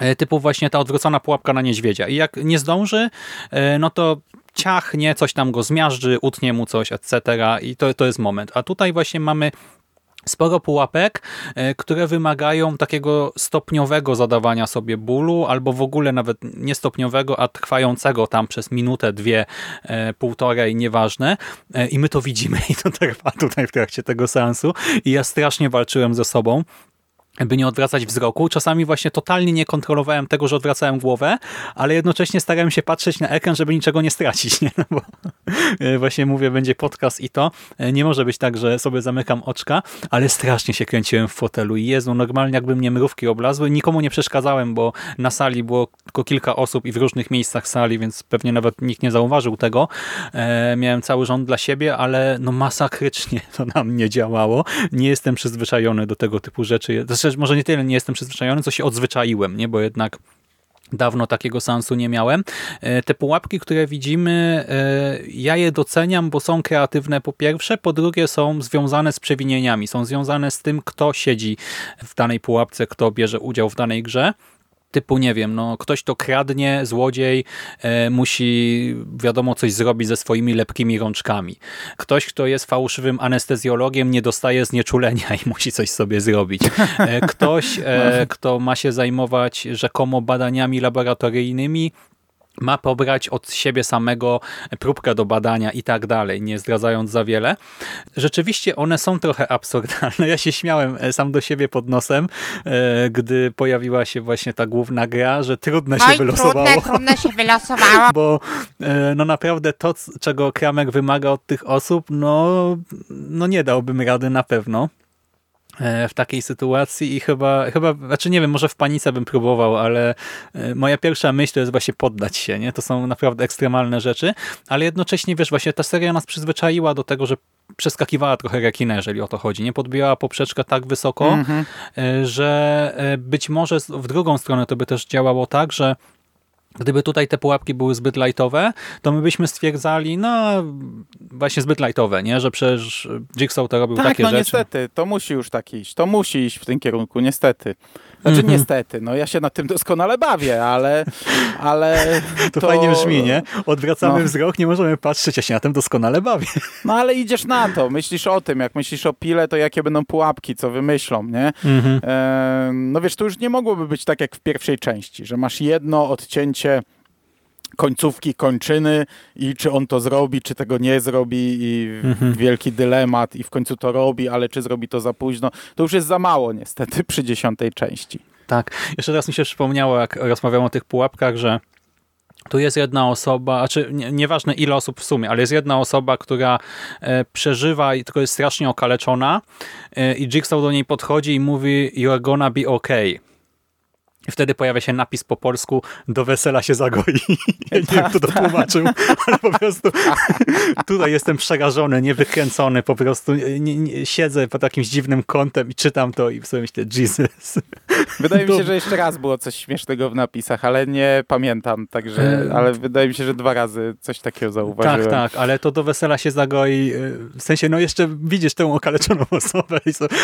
e, typu właśnie ta odwrócona pułapka na niedźwiedzia i jak nie zdąży, e, no to ciachnie, coś tam go zmiażdży, utnie mu coś, etc. I to, to jest moment. A tutaj właśnie mamy sporo pułapek, e, które wymagają takiego stopniowego zadawania sobie bólu, albo w ogóle nawet nie stopniowego, a trwającego tam przez minutę, dwie, e, półtorej, nieważne. E, I my to widzimy i to trwa tutaj w trakcie tego seansu. I ja strasznie walczyłem ze sobą, by nie odwracać wzroku. Czasami właśnie totalnie nie kontrolowałem tego, że odwracałem głowę, ale jednocześnie starałem się patrzeć na ekran, żeby niczego nie stracić. Nie? No bo e, właśnie mówię, będzie podcast i to. E, nie może być tak, że sobie zamykam oczka, ale strasznie się kręciłem w fotelu i Jezu, normalnie jakby mnie mrówki oblazły. Nikomu nie przeszkadzałem, bo na sali było tylko kilka osób i w różnych miejscach sali, więc pewnie nawet nikt nie zauważył tego. E, miałem cały rząd dla siebie, ale no masakrycznie to na mnie działało. Nie jestem przyzwyczajony do tego typu rzeczy znaczy, może nie tyle nie jestem przyzwyczajony, co się odzwyczaiłem, nie? bo jednak Dawno takiego sensu nie miałem. E, te pułapki, które widzimy, e, ja je doceniam, bo są kreatywne po pierwsze, po drugie są związane z przewinieniami, są związane z tym, kto siedzi w danej pułapce, kto bierze udział w danej grze typu, nie wiem, no ktoś to kradnie, złodziej, e, musi wiadomo coś zrobić ze swoimi lepkimi rączkami. Ktoś, kto jest fałszywym anestezjologiem, nie dostaje znieczulenia i musi coś sobie zrobić. E, ktoś, e, kto ma się zajmować rzekomo badaniami laboratoryjnymi, ma pobrać od siebie samego próbkę do badania i tak dalej, nie zdradzając za wiele. Rzeczywiście one są trochę absurdalne. Ja się śmiałem e, sam do siebie pod nosem, e, gdy pojawiła się właśnie ta główna gra, że trudne się wylosowało. Trudne, trudne się wylosowało. Bo e, no naprawdę to, czego Kramek wymaga od tych osób, no, no nie dałbym rady na pewno. E, w takiej sytuacji i chyba, chyba, znaczy nie wiem, może w panice bym próbował, ale e, moja pierwsza myśl to jest właśnie poddać się, nie? To są naprawdę ekstremalne rzeczy, ale jednocześnie, wiesz, właśnie ta seria nas przyzwyczaiła do tego, że przeskakiwała trochę rekinę, jeżeli o to chodzi. Nie podbijała poprzeczkę tak wysoko, mm -hmm. że być może w drugą stronę to by też działało tak, że Gdyby tutaj te pułapki były zbyt lightowe, to my byśmy stwierdzali, no właśnie zbyt lightowe, nie? że przecież Jigsaw to robił tak, takie no rzeczy. niestety, to musi już tak iść, to musi iść w tym kierunku, niestety. Znaczy mm -hmm. niestety, no ja się nad tym doskonale bawię, ale... ale to, to fajnie brzmi, nie? Odwracamy no. wzrok, nie możemy patrzeć, ja się na tym doskonale bawię. No ale idziesz na to, myślisz o tym, jak myślisz o pile, to jakie będą pułapki, co wymyślą, nie? Mm -hmm. e, no wiesz, to już nie mogłoby być tak jak w pierwszej części, że masz jedno odcięcie końcówki, kończyny i czy on to zrobi, czy tego nie zrobi i mhm. wielki dylemat i w końcu to robi, ale czy zrobi to za późno, to już jest za mało niestety przy dziesiątej części. Tak. Jeszcze raz mi się przypomniało, jak rozmawiamy o tych pułapkach, że tu jest jedna osoba, znaczy nie, nieważne ile osób w sumie, ale jest jedna osoba, która e, przeżywa i tylko jest strasznie okaleczona e, i Jigsaw do niej podchodzi i mówi you're gonna be okay. Wtedy pojawia się napis po polsku do wesela się zagoi. Nie wiem, kto to tłumaczył, ale po prostu tutaj jestem przerażony, niewykręcony, po prostu nie, nie, siedzę pod jakimś dziwnym kątem i czytam to i sobie myślę, Jesus. Wydaje mi się, że jeszcze raz było coś śmiesznego w napisach, ale nie pamiętam, także, ale wydaje mi się, że dwa razy coś takiego zauważyłem. Tak, tak, ale to do wesela się zagoi. y, W sensie, no jeszcze widzisz tę okaleczoną osobę.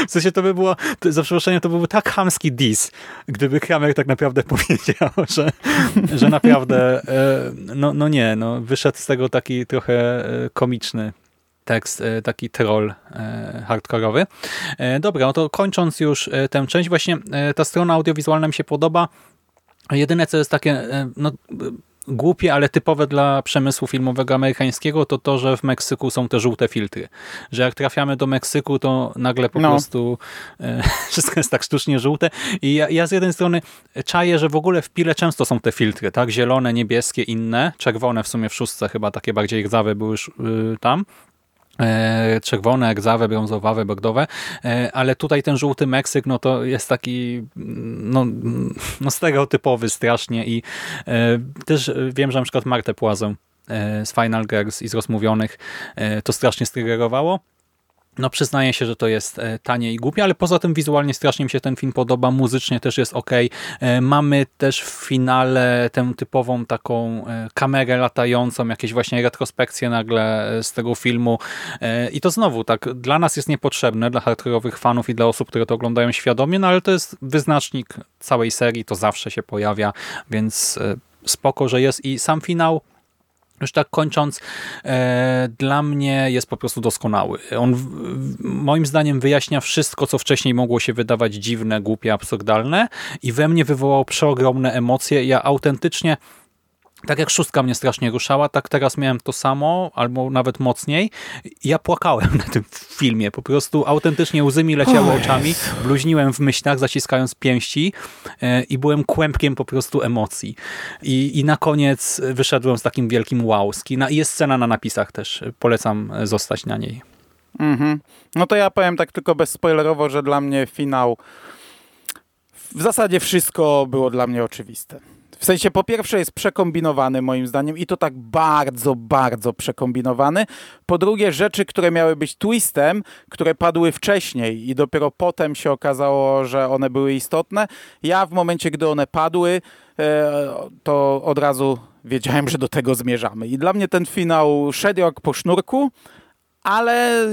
W sensie to by było, za przeproszeniem, to byłby tak chamski dis, gdyby Kramer tak naprawdę powiedział, że, że naprawdę, e, no, no nie, no wyszedł z tego taki trochę e, komiczny tekst, e, taki troll hardkorowy. Dobra, no to kończąc już tę część, właśnie ta strona audiowizualna mi się podoba. Jedyne, co jest takie no, głupie, ale typowe dla przemysłu filmowego amerykańskiego, to to, że w Meksyku są te żółte filtry. Że jak trafiamy do Meksyku, to nagle po No. prostu e, wszystko jest tak sztucznie żółte. I ja, ja z jednej strony czaję, że w ogóle w pile często są te filtry, tak? Zielone, niebieskie, inne. Czerwone w sumie w szóstce chyba takie bardziej rdzawe były już y, tam. E, czerwone, rdzawe, brązowawe, bordowe, e, ale tutaj ten żółty Meksyk, no to jest taki mm, no, mm, no stereotypowy strasznie i e, też wiem, że na przykład Martę Płazę z Final Girls i z Rozmówionych to strasznie strygerowało. No przyznaję się, że to jest e, tanie i głupie, ale poza tym wizualnie strasznie mi się ten film podoba, muzycznie też jest ok. Mamy też w finale tę typową taką e, kamerę latającą, jakieś właśnie retrospekcje nagle e, z tego filmu. E, i to znowu tak dla nas jest niepotrzebne, dla hardkorowych fanów i dla osób, które to oglądają świadomie, no ale to jest wyznacznik całej serii, to zawsze się pojawia, więc e, spoko, że jest. I sam finał już tak kończąc, e, dla mnie jest po prostu doskonały. On w, w, moim zdaniem wyjaśnia wszystko, co wcześniej mogło się wydawać dziwne, głupie, absurdalne i we mnie wywołał przeogromne emocje. Ja autentycznie tak jak szóstka mnie strasznie ruszała, tak teraz miałem to samo, albo nawet mocniej. Ja płakałem na tym filmie, po prostu autentycznie łzy mi leciały oczami, bluźniłem w myślach, zaciskając pięści e, i byłem kłębkiem po prostu emocji. I, I na koniec wyszedłem z takim wielkim wow z kina. I jest scena na napisach też, polecam zostać na niej. Mhm. No to ja powiem tak tylko bezspoilerowo, że dla mnie finał w zasadzie wszystko było dla mnie oczywiste. W sensie po pierwsze jest przekombinowany moim zdaniem i to tak bardzo, bardzo przekombinowany. Po drugie rzeczy, które miały być twistem, które padły wcześniej i dopiero potem się okazało, że one były istotne. Ja w momencie, gdy one padły, e, to od razu wiedziałem, że do tego zmierzamy. I dla mnie ten finał szedł jak po sznurku, ale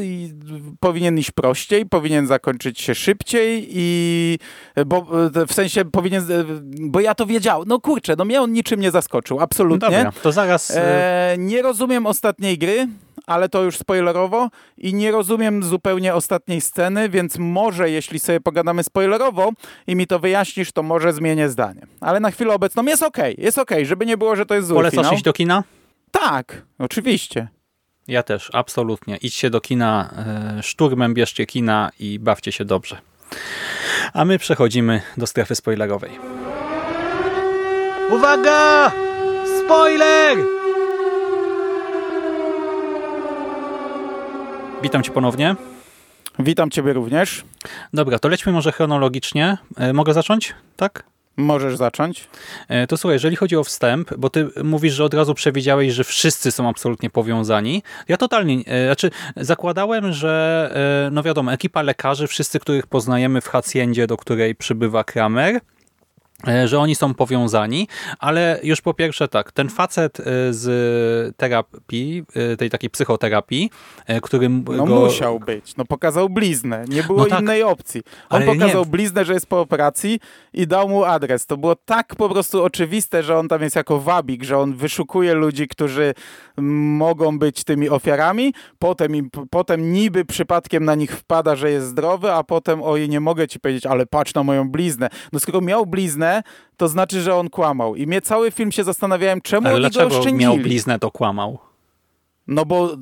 powinien iść prościej, powinien zakończyć się szybciej i bo e, w sensie powinien, e, bo ja to wiedziałem. No kurczę, no mnie on niczym nie zaskoczył, absolutnie. Dobra, to zaraz... e, E, nie rozumiem ostatniej gry, ale to już spoilerowo i nie rozumiem zupełnie ostatniej sceny, więc może jeśli sobie pogadamy spoilerowo i mi to wyjaśnisz, to może zmienię zdanie. Ale na chwilę obecną jest okej, jest okej, żeby nie było, że to jest zły Polecasz finał. iść do kina? Tak, oczywiście. Ja też, absolutnie. Idźcie do kina, e, szturmem bierzcie kina i bawcie się dobrze. A my przechodzimy do strefy spoilerowej. Uwaga! Spoiler! Witam cię ponownie. Witam ciebie również. Dobra, to lećmy może chronologicznie. E, Mogę zacząć? Tak? Możesz zacząć. E, To słuchaj, jeżeli chodzi o wstęp, bo ty mówisz, że od razu przewidziałeś, że wszyscy są absolutnie powiązani. Ja totalnie, e, znaczy zakładałem, że e, no wiadomo, ekipa lekarzy, wszyscy, których poznajemy w hacjendzie, do której przybywa Kramer, że oni są powiązani, ale już po pierwsze tak, ten facet e, z terapii, e, tej takiej psychoterapii, e, którym No go... musiał być. No pokazał bliznę. Nie było No tak. innej opcji. On Ale nie. pokazał bliznę, że jest po operacji i dał mu adres. To było tak po prostu oczywiste, że on tam jest jako wabik, że on wyszukuje ludzi, którzy mogą być tymi ofiarami. Potem, im, potem niby przypadkiem na nich wpada, że jest zdrowy, a potem oj, nie mogę ci powiedzieć, ale patrz na moją bliznę. No skoro miał bliznę, to znaczy, że on kłamał. I mnie cały film się zastanawiałem, czemu Ale oni go dlaczego oszczędzili. miał bliznę, to kłamał? No bo,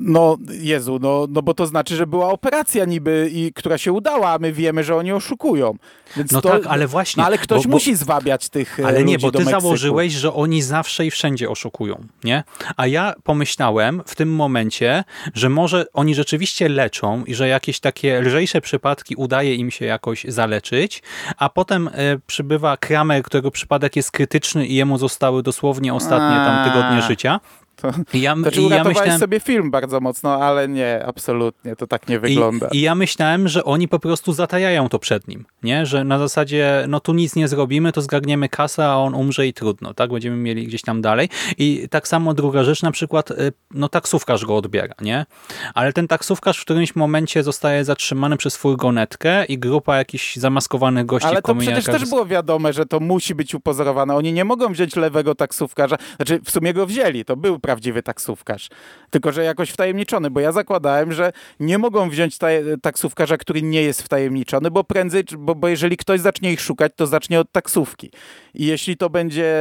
no Jezu, no, no bo to znaczy, że była operacja niby, i, która się udała, a my wiemy, że oni oszukują. Więc No to, tak, ale właśnie, No ale ktoś bo- bo- musi zwabiać tych e, Ale ludzi nie, bo ty Meksyku. założyłeś, że oni zawsze i wszędzie oszukują, nie? A ja pomyślałem w tym momencie, że może oni rzeczywiście leczą i że jakieś takie lżejsze przypadki udaje im się jakoś zaleczyć, a potem e, przybywa Kramer, którego przypadek jest krytyczny i jemu zostały dosłownie ostatnie tam tygodnie życia. To, ja, znaczy ja myślałem, sobie film bardzo mocno, ale nie, absolutnie, to tak nie wygląda. I, I ja myślałem, że oni po prostu zatajają to przed nim, nie? Że na zasadzie, no tu nic nie zrobimy, to zgarniemy kasę, a on umrze i trudno, tak? Będziemy mieli gdzieś tam dalej. I tak samo druga rzecz, na przykład, y, no taksówkarz go odbiera, nie? Ale ten taksówkarz w którymś momencie zostaje zatrzymany przez furgonetkę i grupa jakichś zamaskowanych gości Ale to przecież też było wiadome, że to musi być upozorowane. Oni nie mogą wziąć lewego taksówkarza. Znaczy, w sumie go wzięli, to był prawdziwy taksówkarz. Tylko, że jakoś wtajemniczony, bo ja zakładałem, że nie mogą wziąć taksówkarza, który nie jest wtajemniczony, bo prędzej, bo, bo jeżeli ktoś zacznie ich szukać, to zacznie od taksówki. I jeśli to będzie,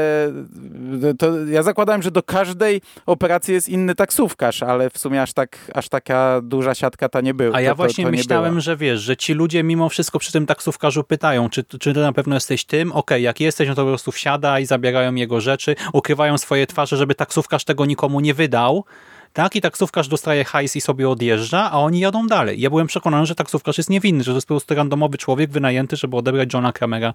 to ja zakładałem, że do każdej operacji jest inny taksówkarz, ale w sumie aż, tak, aż taka duża siatka ta nie była. A ja to, to, właśnie to nie myślałem, że wiesz, że ci ludzie mimo wszystko przy tym taksówkarzu pytają, czy, czy ty na pewno jesteś tym? Okej, jak jesteś, no to po prostu wsiada i zabierają jego rzeczy, ukrywają swoje twarze, żeby taksówkarz tego nikomu nie wydał. Tak, i taksówkarz dostaje hajs i sobie odjeżdża, a oni jadą dalej. Ja byłem przekonany, że taksówkarz jest niewinny, że to jest po prostu randomowy człowiek wynajęty, żeby odebrać Johna Kramera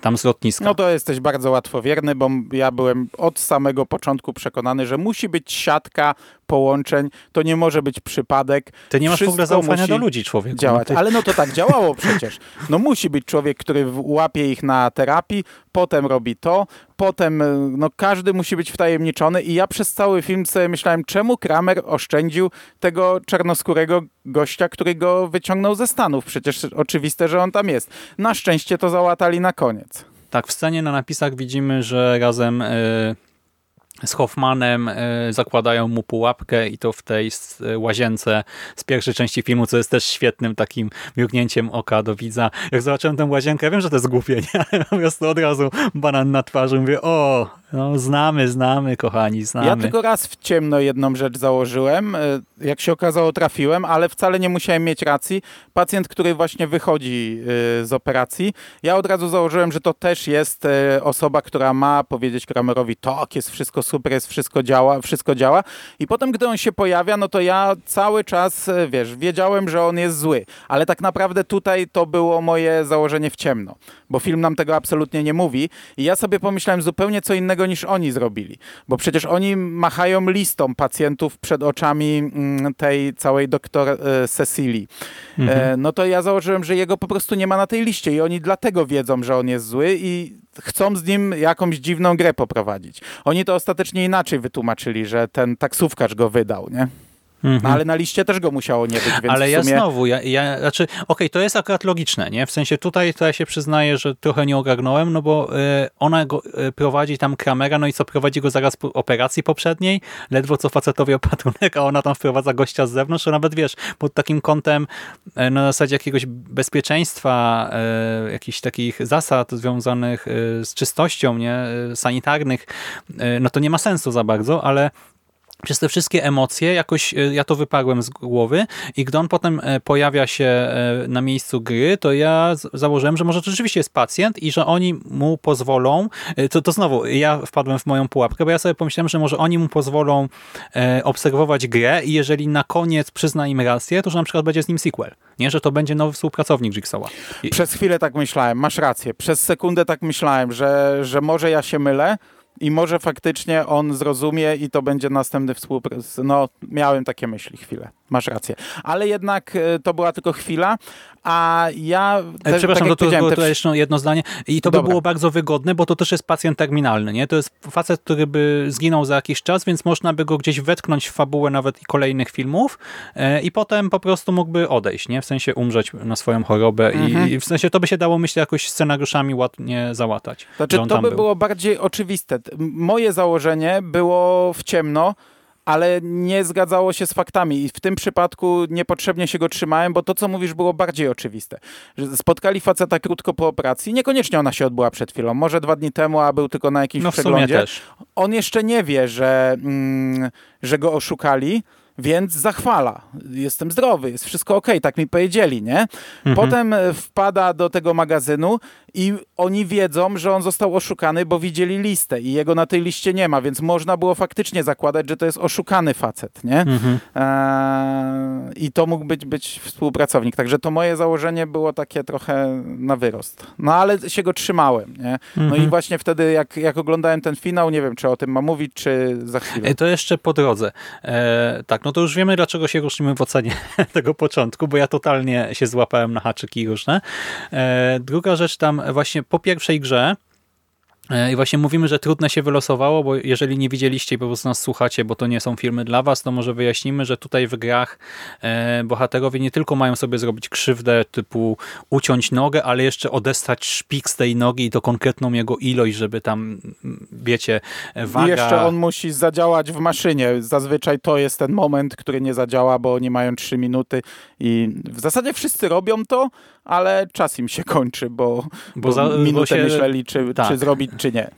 tam z lotniska. No to jesteś bardzo łatwowierny, bo ja byłem od samego początku przekonany, że musi być siatka połączeń, to nie może być przypadek. Ty nie masz w ogóle Wszystko zaufania do ludzi, człowieku. Działać. No ty- Ale no to tak działało przecież. No musi być człowiek, który łapie ich na terapii, potem robi to, potem y, no każdy musi być wtajemniczony i ja przez cały film sobie myślałem, czemu Kramer oszczędził tego czarnoskórego gościa, który go wyciągnął ze Stanów. Przecież oczywiste, że on tam jest. Na szczęście to załatali na koniec. Tak, w scenie na napisach widzimy, że razem y, z Hoffmanem y, zakładają mu pułapkę i to w tej s- łazience z pierwszej części filmu, co jest też świetnym takim mrugnięciem oka do widza. Jak zobaczyłem tę łazienkę, wiem, że to jest głupie, nie? ale po prostu od razu banan na twarzy, mówię, o, no, znamy, znamy, kochani, znamy. Ja tylko raz w ciemno jedną rzecz założyłem. y, Jak się okazało, trafiłem, ale wcale nie musiałem mieć racji. Pacjent, który właśnie wychodzi z operacji, ja od razu założyłem, że to też jest osoba, która ma powiedzieć Kramerowi, tak, jest wszystko super, jest wszystko działa, wszystko działa. I potem, gdy on się pojawia, no to ja cały czas, y, wiesz, wiedziałem, że on jest zły. Ale tak naprawdę tutaj to było moje założenie w ciemno, bo film nam tego absolutnie nie mówi. I ja sobie pomyślałem zupełnie co innego niż oni zrobili. Bo przecież oni machają listą pacjentów przed oczami mm, tej całej doktor e, Cecilii. E, no to ja założyłem, że jego po prostu nie ma na tej liście i oni dlatego wiedzą, że on jest zły i chcą z nim jakąś dziwną grę poprowadzić. Oni to ostatecznie inaczej wytłumaczyli, że ten taksówkarz go wydał, nie? Mhm. No, ale na liście też go musiało nie być, więc Ale ja sumie... znowu, ja, ja znaczy, okej, to jest akurat logiczne, nie? W sensie tutaj to ja się przyznaję, że trochę nie ogarnąłem, no bo y, ona go y, prowadzi tam Kramera, no i co, prowadzi go zaraz po operacji poprzedniej, ledwo co facetowi opatrunek, a ona tam wprowadza gościa z zewnątrz, to nawet wiesz, pod takim kątem y, na zasadzie jakiegoś bezpieczeństwa, y, jakichś takich zasad związanych z czystością, nie? Sanitarnych, no to nie ma sensu za bardzo, ale przez te wszystkie emocje jakoś e, ja to wyparłem z głowy i gdy on potem e, pojawia się e, na miejscu gry, to ja założyłem, że może to rzeczywiście jest pacjent i że oni mu pozwolą, to, to znowu ja wpadłem w moją pułapkę, bo ja sobie pomyślałem, że może oni mu pozwolą obserwować grę i jeżeli na koniec przyzna im rację, to że na przykład będzie z nim sequel, nie, że to będzie nowy współpracownik Jigsaw'a. Przez chwilę tak myślałem, masz rację. Przez sekundę tak myślałem, że, że może ja się mylę i może faktycznie on zrozumie i to będzie następny współpracownik. No, miałem takie myśli chwilę. Masz rację. Ale jednak e, to była tylko chwila, a ja... Te- Przepraszam, tak to, to tutaj jeszcze jedno zdanie. I to by Dobra. było bardzo wygodne, bo to też jest pacjent terminalny. Nie? To jest facet, który by zginął za jakiś czas, więc można by go gdzieś wetknąć w fabułę nawet i kolejnych filmów e, i potem po prostu mógłby odejść, nie? w sensie umrzeć na swoją chorobę Mhm. i, w sensie to by się dało, myślę, jakoś scenariuszami ładnie załatać. Znaczy, to by był. było bardziej oczywiste. Moje założenie było w ciemno, ale nie zgadzało się z faktami i w tym przypadku niepotrzebnie się go trzymałem, bo to, co mówisz, było bardziej oczywiste. Że spotkali faceta krótko po operacji, niekoniecznie ona się odbyła przed chwilą, może dwa dni temu, a był tylko na jakimś No przeglądzie. też. On jeszcze nie wie, że, mm, że go oszukali, więc zachwala. Jestem zdrowy, jest wszystko ok, tak mi powiedzieli, nie? Mhm. Potem e, wpada do tego magazynu i oni wiedzą, że on został oszukany, bo widzieli listę i jego na tej liście nie ma, więc można było faktycznie zakładać, że to jest oszukany facet, nie? Mhm. Eee, I to mógł być, być współpracownik. Także to moje założenie było takie trochę na wyrost. No ale się go trzymałem, nie? No Mhm. i właśnie wtedy, jak, jak oglądałem ten finał, nie wiem, czy o tym mam mówić, czy za chwilę. E, To jeszcze po drodze. E, tak, no to już wiemy, dlaczego się różnimy w ocenie tego początku, bo ja totalnie się złapałem na haczyki różne. E, druga rzecz tam właśnie po pierwszej grze i właśnie mówimy, że trudne się wylosowało, bo jeżeli nie widzieliście i po prostu nas słuchacie, bo to nie są filmy dla was, to może wyjaśnimy, że tutaj w grach e, bohaterowie nie tylko mają sobie zrobić krzywdę typu uciąć nogę, ale jeszcze odestać szpik z tej nogi i to konkretną jego ilość, żeby tam, wiecie, waga... I jeszcze on musi zadziałać w maszynie. Zazwyczaj to jest ten moment, który nie zadziała, bo oni mają 3 minuty i w zasadzie wszyscy robią to, ale czas im się kończy, bo, bo, za- bo minutę się- myśleli, czy, tak. czy zrobić, czy nie.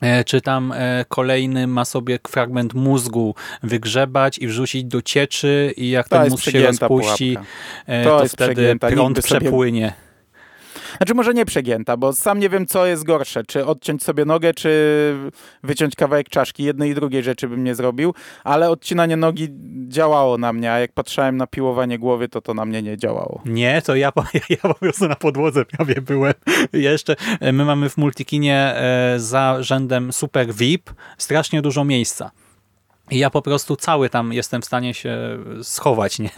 E, czy tam e, kolejny ma sobie fragment mózgu wygrzebać i wrzucić do cieczy i jak To ten mózg się rozpuści, pułapka. e, To to, wtedy prąd by sobie- przepłynie. Znaczy może nie przegięta, bo sam nie wiem, co jest gorsze. Czy odciąć sobie nogę, czy wyciąć kawałek czaszki. Jednej i drugiej rzeczy bym nie zrobił, ale odcinanie nogi działało na mnie, a jak patrzałem na piłowanie głowy, to to na mnie nie działało. Nie, to ja, po- ja po prostu na podłodze prawie byłem. Ja jeszcze, e, my mamy w Multikinie e, za rzędem Super VIP strasznie dużo miejsca. I ja po prostu cały tam jestem w stanie się schować, nie?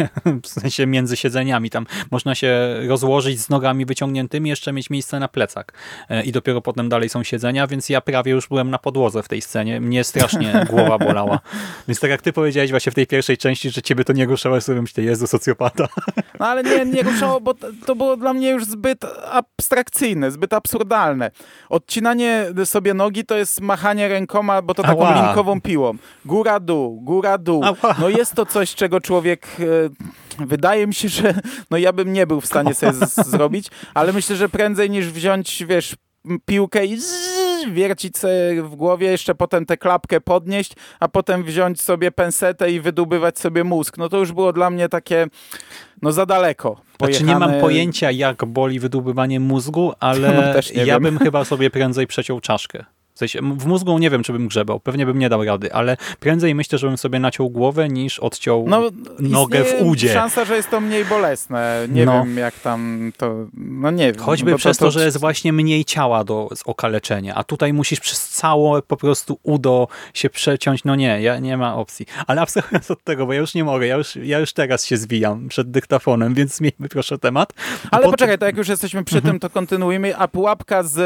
W sensie między siedzeniami. Tam można się rozłożyć z nogami wyciągniętymi, jeszcze mieć miejsce na plecak. E, I dopiero potem dalej są siedzenia, więc ja prawie już byłem na podłodze w tej scenie. Mnie strasznie głowa bolała. Więc tak jak ty powiedziałeś właśnie w tej pierwszej części, że ciebie to nie ruszało, ja sobie myślę, Jezu, socjopata. No ale nie, nie ruszało, bo to, to było dla mnie już zbyt abstrakcyjne, zbyt absurdalne. Odcinanie sobie nogi to jest machanie rękoma, bo to taką Ała. linkową piłą. Góra, dół, góra, dół. No jest to coś, czego człowiek... E, wydaje mi się, że no ja bym nie był w stanie sobie zrobić, ale myślę, że prędzej niż wziąć, wiesz, piłkę i zzz, wiercić sobie w głowie, jeszcze potem tę klapkę podnieść, a potem wziąć sobie pensetę i wydubywać sobie mózg. No to już było dla mnie takie, no za daleko. Znaczy nie mam pojechane. pojęcia, jak boli wydobywanie mózgu, ale No, ja wiem. bym chyba sobie prędzej przeciął czaszkę. W, sensie, w mózgu nie wiem, czy bym grzebał, pewnie bym nie dał rady, ale prędzej myślę, żebym sobie naciął głowę, niż odciął No, nogę w udzie. szansa, że jest to mniej bolesne. Nie No. wiem, jak tam to... No nie wiem. Choćby przez to, że jest właśnie mniej ciała do okaleczenia, a tutaj musisz przez całe po prostu udo się przeciąć. No nie, ja, nie ma opcji. Ale abstrahując od tego, bo ja już nie mogę, ja już, ja już teraz się zwijam przed dyktafonem, więc zmieńmy proszę temat. Ale Po- poczekaj, to jak już jesteśmy przy tym, to kontynuujmy. A pułapka z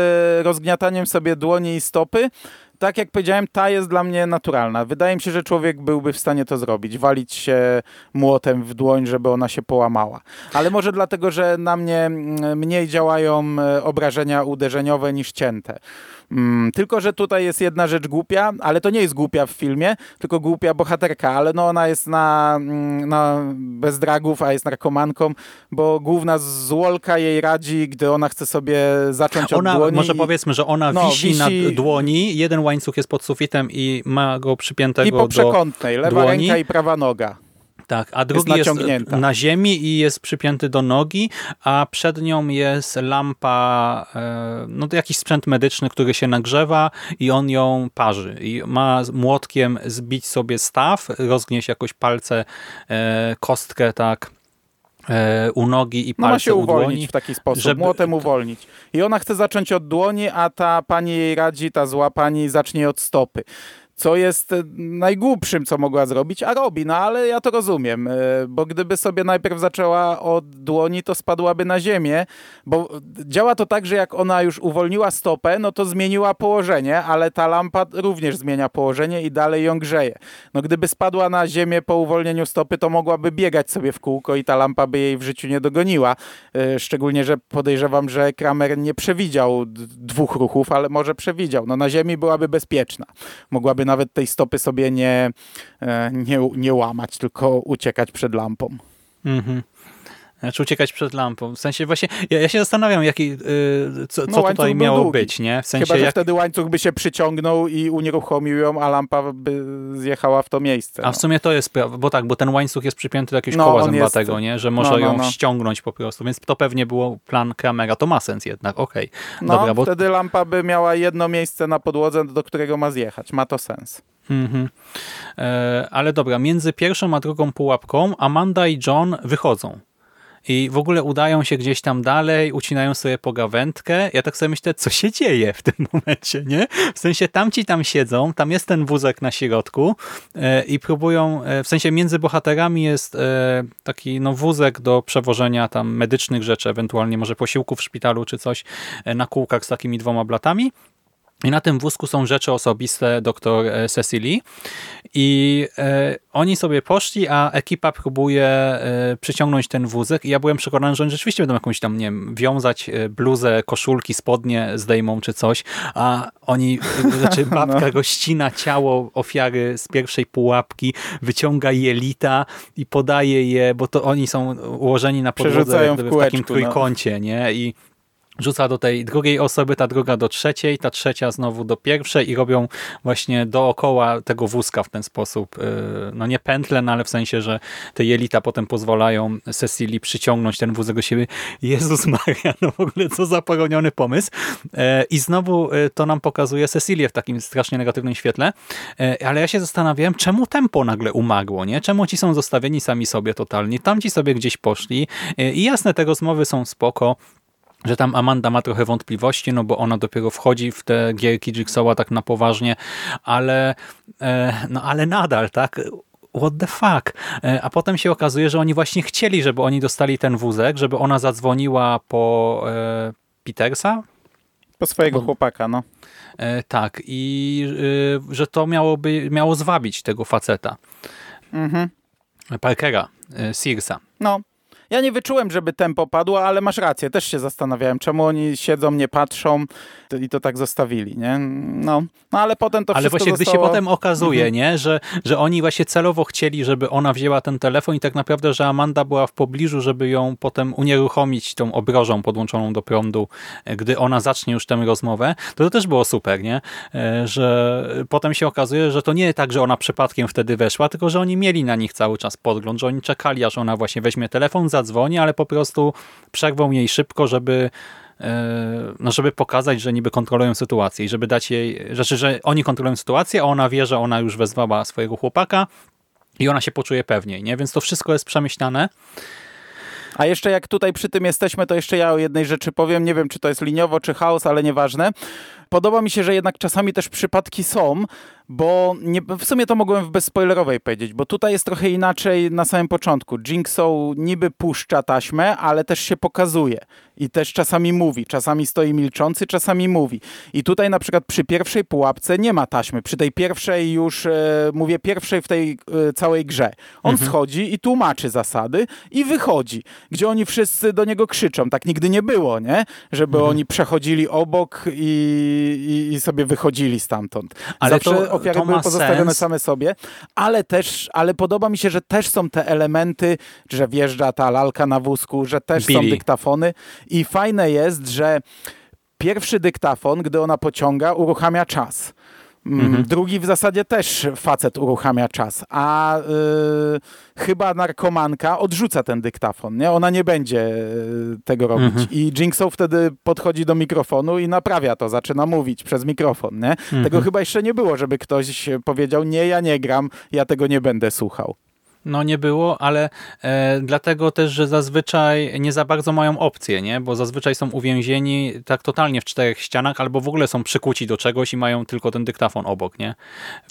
rozgniataniem sobie dłoni i stopy, tak jak powiedziałem, ta jest dla mnie naturalna. Wydaje mi się, że człowiek byłby w stanie to zrobić. Walić się młotem w dłoń, żeby ona się połamała. Ale może dlatego, że na mnie mm, mniej działają e, obrażenia uderzeniowe niż cięte. Mm, tylko, że tutaj jest jedna rzecz głupia, ale to nie jest głupia w filmie, tylko głupia bohaterka, ale no ona jest na, mm, na bez dragów, a jest narkomanką, bo główna złolka jej radzi, gdy ona chce sobie zacząć od Ona, dłoni. może i- powiedzmy, że ona No, wisi, wisi- na dłoni, jeden łańcuch jest pod sufitem i ma go I przypiętego po do... przekątnej, lewa dłoni. ręka i prawa noga. Tak, a drugi jest, naciągnięta. na ziemi i jest przypięty do nogi, a przed nią jest lampa, e, no to jakiś sprzęt medyczny, który się nagrzewa i on ją parzy. I ma młotkiem zbić sobie staw, rozgnieść jakoś palce, e, kostkę tak e, u nogi i No ma palce się uwolnić dłoni. w taki sposób, żeby- młotem uwolnić. I ona chce zacząć od dłoni, a ta pani jej radzi, ta zła pani zacznie od stopy. Co jest e, najgłupszym, co mogła zrobić, a robi, no ale ja to rozumiem, e, bo gdyby sobie najpierw zaczęła od dłoni, to spadłaby na ziemię, bo działa to tak, że jak ona już uwolniła stopę, no to zmieniła położenie, ale ta lampa również zmienia położenie i dalej ją grzeje. No gdyby spadła na ziemię po uwolnieniu stopy, to mogłaby biegać sobie w kółko i ta lampa by jej w życiu nie dogoniła. E, Szczególnie, że podejrzewam, że Kramer nie przewidział dwóch ruchów, ale może przewidział. No na ziemi byłaby bezpieczna. Mogłaby nawet tej stopy sobie nie, e, nie, nie łamać, tylko uciekać przed lampą. Mhm. Znaczy uciekać przed lampą. W sensie właśnie, ja, ja się zastanawiam, jaki, yy, co, No, co tutaj miało długi. być, nie? W sensie Chyba, że jak, wtedy łańcuch by się przyciągnął i unieruchomił ją, a lampa by zjechała w to miejsce. A no. w sumie to jest, bo tak, bo ten łańcuch jest przypięty do jakiegoś No, koła zębatego, jest- nie? Że może no, no, ją no. ściągnąć po prostu, więc to pewnie było plan Kramera. To ma sens jednak, okej. No, Dobra, bo wtedy lampa by miała jedno miejsce na podłodze, do którego ma zjechać. Ma to sens. Mhm. E, ale dobra, między pierwszą a drugą pułapką Amanda i John wychodzą. I w ogóle udają się gdzieś tam dalej, ucinają sobie pogawędkę. Ja tak sobie myślę, co się dzieje w tym momencie, nie? W sensie tamci tam siedzą, tam jest ten wózek na środku e, i próbują, e, w sensie między bohaterami jest e, taki no, wózek do przewożenia tam medycznych rzeczy, ewentualnie może posiłków w szpitalu czy coś na kółkach z takimi dwoma blatami. I na tym wózku są rzeczy osobiste doktor e, Cecilii i e, oni sobie poszli, a ekipa próbuje e, przyciągnąć ten wózek i ja byłem przekonany, że oni rzeczywiście będą jakąś tam, nie wiem, wiązać bluzę, koszulki, spodnie zdejmą czy coś, a oni, znaczy babka go ścina ciało ofiary z pierwszej pułapki, wyciąga jelita i podaje je, bo to oni są ułożeni na podłodze w w takim no. trójkącie, nie? I rzuca do tej drugiej osoby, ta druga do trzeciej, ta trzecia znowu do pierwszej i robią właśnie dookoła tego wózka w ten sposób. Yy, No nie pętle, no ale w sensie, że te jelita potem pozwalają Cecilii przyciągnąć ten wózek do siebie. Jezus Maria, no w ogóle co za poroniony pomysł. E, I znowu e, to nam pokazuje Cecilię w takim strasznie negatywnym świetle. E, Ale ja się zastanawiałem, czemu tempo nagle umarło, nie? Czemu ci są zostawieni sami sobie totalnie? Tamci sobie gdzieś poszli i jasne, te rozmowy są spoko, że tam Amanda ma trochę wątpliwości, no bo ona dopiero wchodzi w te gierki Jigsawa tak na poważnie, ale e, no ale nadal, tak? What the fuck? E, A potem się okazuje, że oni właśnie chcieli, żeby oni dostali ten wózek, żeby ona zadzwoniła po e, Petersa, Po swojego Bo- chłopaka, no. E, tak, i e, że to miałoby, miało zwabić tego faceta, Mhm. Parkera, e, Searsa. No. Ja nie wyczułem, żeby tempo padło, ale masz rację. Też się zastanawiałem, czemu oni siedzą, nie patrzą i to tak zostawili, nie? No, no ale potem to Ale wszystko właśnie gdy się zostało... potem okazuje, Mhm. nie, że, że oni właśnie celowo chcieli, żeby ona wzięła ten telefon i tak naprawdę, że Amanda była w pobliżu, żeby ją potem unieruchomić tą obrożą podłączoną do prądu, e, gdy ona zacznie już tę rozmowę, to to też było super, nie? E, Że potem się okazuje, że to nie tak, że ona przypadkiem wtedy weszła, tylko że oni mieli na nich cały czas podgląd, że oni czekali, aż ona właśnie weźmie telefon, zadzwoni, ale po prostu przerwą jej szybko, żeby e, no żeby pokazać, że niby kontrolują sytuację i żeby dać jej, znaczy, że oni kontrolują sytuację, a ona wie, że ona już wezwała swojego chłopaka i ona się poczuje pewniej, nie? Więc to wszystko jest przemyślane. A jeszcze jak tutaj przy tym jesteśmy, to jeszcze ja o jednej rzeczy powiem. Nie wiem, czy to jest liniowo, czy chaos, ale nieważne. Podoba mi się, że jednak czasami też przypadki są, bo nie, w sumie to mogłem w bezspoilerowej powiedzieć, bo tutaj jest trochę inaczej na samym początku. Jigsaw niby puszcza taśmę, ale też się pokazuje i też czasami mówi. Czasami stoi milczący, czasami mówi. I tutaj na przykład przy pierwszej pułapce nie ma taśmy. Przy tej pierwszej już, e, mówię pierwszej w tej e, całej grze. On schodzi i tłumaczy zasady i wychodzi, gdzie oni wszyscy do niego krzyczą. Tak nigdy nie było, nie? Żeby oni przechodzili obok i, i, i sobie wychodzili stamtąd. Ale Zawsze to- ofiary to były pozostawione sens. same sobie, ale też, ale podoba mi się, że też są te elementy, że wjeżdża ta lalka na wózku, że też są Billy. dyktafony i fajne jest, że pierwszy dyktafon, gdy ona pociąga, uruchamia czas. Mm, Drugi w zasadzie też facet uruchamia czas, a y, chyba narkomanka odrzuca ten dyktafon, nie? Ona nie będzie y, tego robić. I Jinxow wtedy podchodzi do mikrofonu i naprawia to, zaczyna mówić przez mikrofon, nie? Tego chyba jeszcze nie było, żeby ktoś powiedział, nie, ja nie gram, ja tego nie będę słuchał. No nie było, ale e, dlatego też, że zazwyczaj nie za bardzo mają opcje, nie? Bo zazwyczaj są uwięzieni tak totalnie w czterech ścianach, albo w ogóle są przykuci do czegoś i mają tylko ten dyktafon obok, nie?